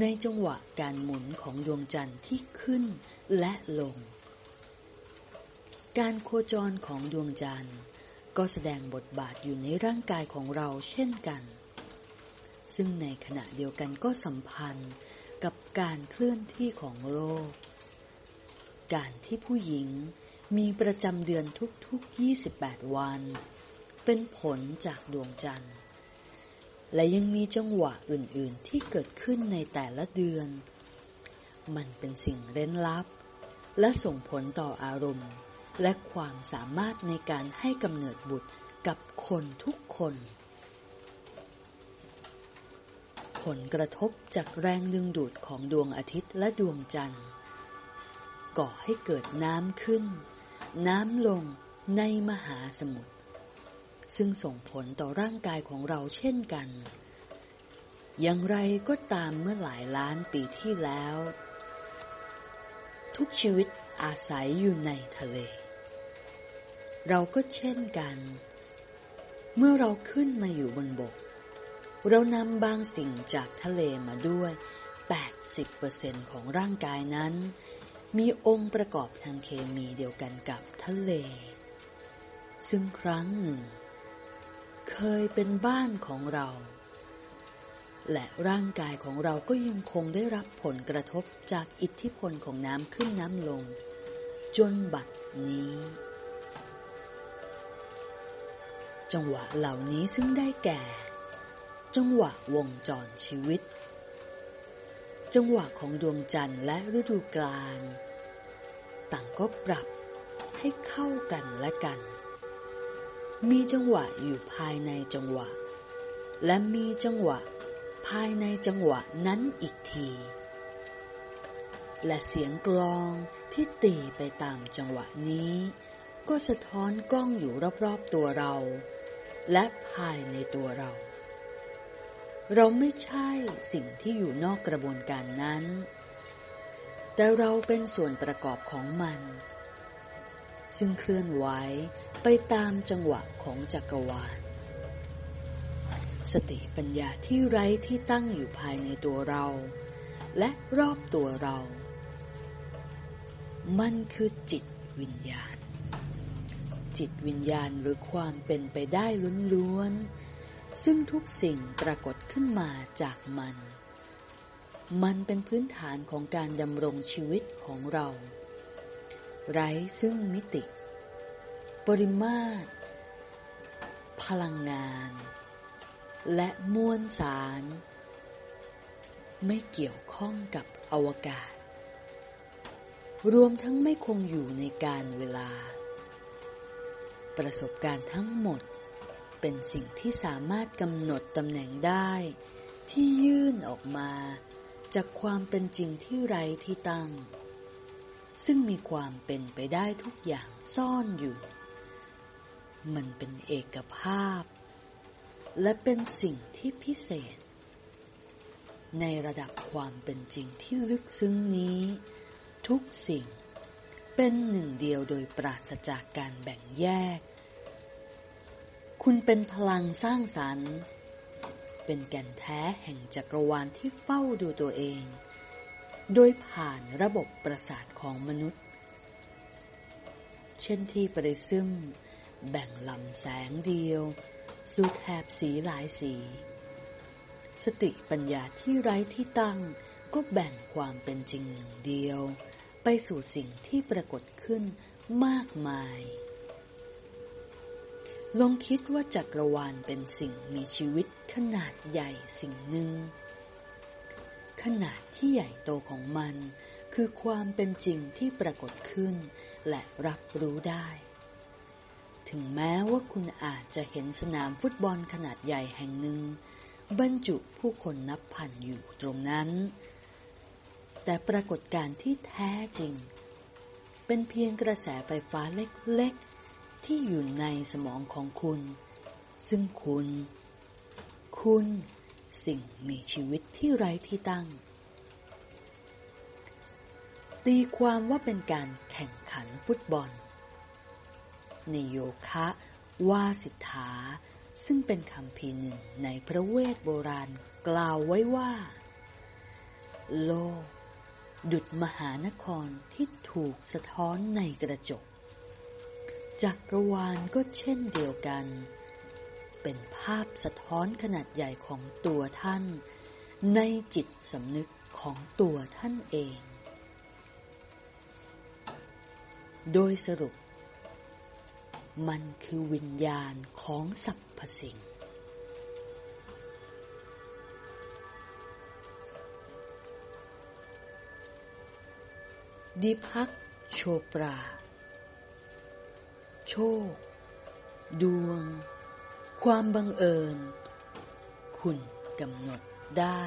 ในจังหวะการหมุนของดวงจันทร์ที่ขึ้นและลง การโคจรของดวงจันทร์ ก็แสดงบทบาทอยู่ในร่างกายของเราเช่นกัน ซึ่งในขณะเดียวกันก็สัมพันธ์กับการเคลื่อนที่ของโลก การที่ผู้หญิงมีประจำเดือนทุกๆ 28 วัน เป็นผลจากดวงจันทร์ และยังมีจังหวะอื่นๆที่เกิดขึ้นในแต่ละเดือน มันเป็นสิ่งเร้นลับ และส่งผลต่ออารมณ์ และความสามารถในการให้กำเนิดบุตรกับคนทุกคน ผลกระทบจากแรงดึงดูดของดวงอาทิตย์และดวงจันทร์ ก่อให้เกิดน้ำขึ้น น้ำลงในมหาสมุทร ซึ่งส่งผลต่อร่างกายของเราเช่นกัน อย่างไรก็ตามเมื่อหลายล้านปีที่แล้ว ทุกชีวิตอาศัยอยู่ในทะเล เราก็เช่นกัน เมื่อเราขึ้นมาอยู่บนบก เรานำบางสิ่งจากทะเลมาด้วย 80%ของร่างกายนั้น มีองค์ประกอบทางเคมีเดียวกันกับทะเลซึ่งครั้งหนึ่ง เคยเป็นบ้านของเรา และร่างกายของเราก็ยังคงได้รับผลกระทบจากอิทธิพลของน้ำขึ้นน้ำลง จนบัดนี้ จังหวะเหล่านี้ซึ่งได้แก่ จังหวะวงจรชีวิต จังหวะของดวงจันทร์และฤดูกาลต่างก็ปรับให้เข้ากันและกัน มีจังหวะอยู่ภายในจังหวะ และมีจังหวะภายในจังหวะนั้นอีกที และเสียงกลองที่ตีไปตามจังหวะนี้ ก็สะท้อนกล้องอยู่รอบๆตัวเรา และภายในตัวเรา เราไม่ใช่สิ่งที่อยู่นอกกระบวนการนั้น แต่เราเป็นส่วนประกอบของมัน ซึ่งเคลื่อนไหวไปตามจังหวะของจักรวาล สติปัญญาที่ไร้ที่ตั้งอยู่ภายในตัวเรา และรอบตัวเรา มันคือจิตวิญญาณ จิตวิญญาณหรือความเป็นไปได้ล้วนๆ ซึ่งทุกสิ่งปรากฏขึ้นมาจากมัน มันเป็นพื้นฐานของการดำรงชีวิตของเรา ไร้ซึ่งมิติ ปริมาตร พลังงาน และมวลสาร ไม่เกี่ยวข้องกับอวกาศ รวมทั้งไม่คงอยู่ในการเวลา ประสบการณ์ทั้งหมดเป็นสิ่งที่สามารถกำหนดตำแหน่งได้ที่ยื่นออกมา จากความเป็นจริงที่ไร้ที่ตั้ง ซึ่งมีความเป็นไปได้ทุกอย่างซ่อนอยู่ มันเป็นเอกภาพ และเป็นสิ่งที่พิเศษ ในระดับความเป็นจริงที่ลึกซึ้งนี้ ทุกสิ่งเป็นหนึ่งเดียวโดยปราศจากการแบ่งแยก คุณเป็นพลังสร้างสรรค์ เป็นแก่นแท้แห่งจักรวาลที่เฝ้าดูตัวเอง โดยผ่านระบบประสาทของมนุษย์ เช่นที่ปริซึมแบ่งลำแสงเดียวสู่แถบสีหลายสี สติปัญญาที่ไร้ที่ตั้งก็แบ่งความเป็นจริงหนึ่งเดียว ไปสู่สิ่งที่ปรากฏขึ้นมากมาย ลองคิดว่าจักรวาลเป็นสิ่งมีชีวิตขนาดใหญ่สิ่งหนึ่ง ขนาดที่ใหญ่โตของมัน คือความเป็นจริงที่ปรากฏขึ้น และรับรู้ได้ ถึงแม้ว่าคุณอาจจะเห็นสนามฟุตบอลขนาดใหญ่แห่งหนึ่ง บรรจุผู้คนนับพันอยู่ตรงนั้น แต่ปรากฏการณ์ที่แท้จริง เป็นเพียงกระแสไฟฟ้าเล็กๆ ที่อยู่ในสมองของคุณ ซึ่งคุณ คุณ สิ่งมีชีวิตที่ไร้ที่ตั้ง ตีความว่าเป็นการแข่งขันฟุตบอล ในโยคะวาสิทธา ซึ่งเป็นคำพีหนึ่งในพระเวทโบราณกล่าวไว้ว่า โลก ดุดมหานครที่ถูกสะท้อนในกระจกจักรวาลก็เช่นเดียวกัน เป็นภาพสะท้อนขนาดใหญ่ของตัวท่าน ในจิตสำนึกของตัวท่านเอง โดยสรุป มันคือวิญญาณของสรรพสิ่งดิพักโชปรา โชค ดวง ความบังเอิญ คุณกำหนดได้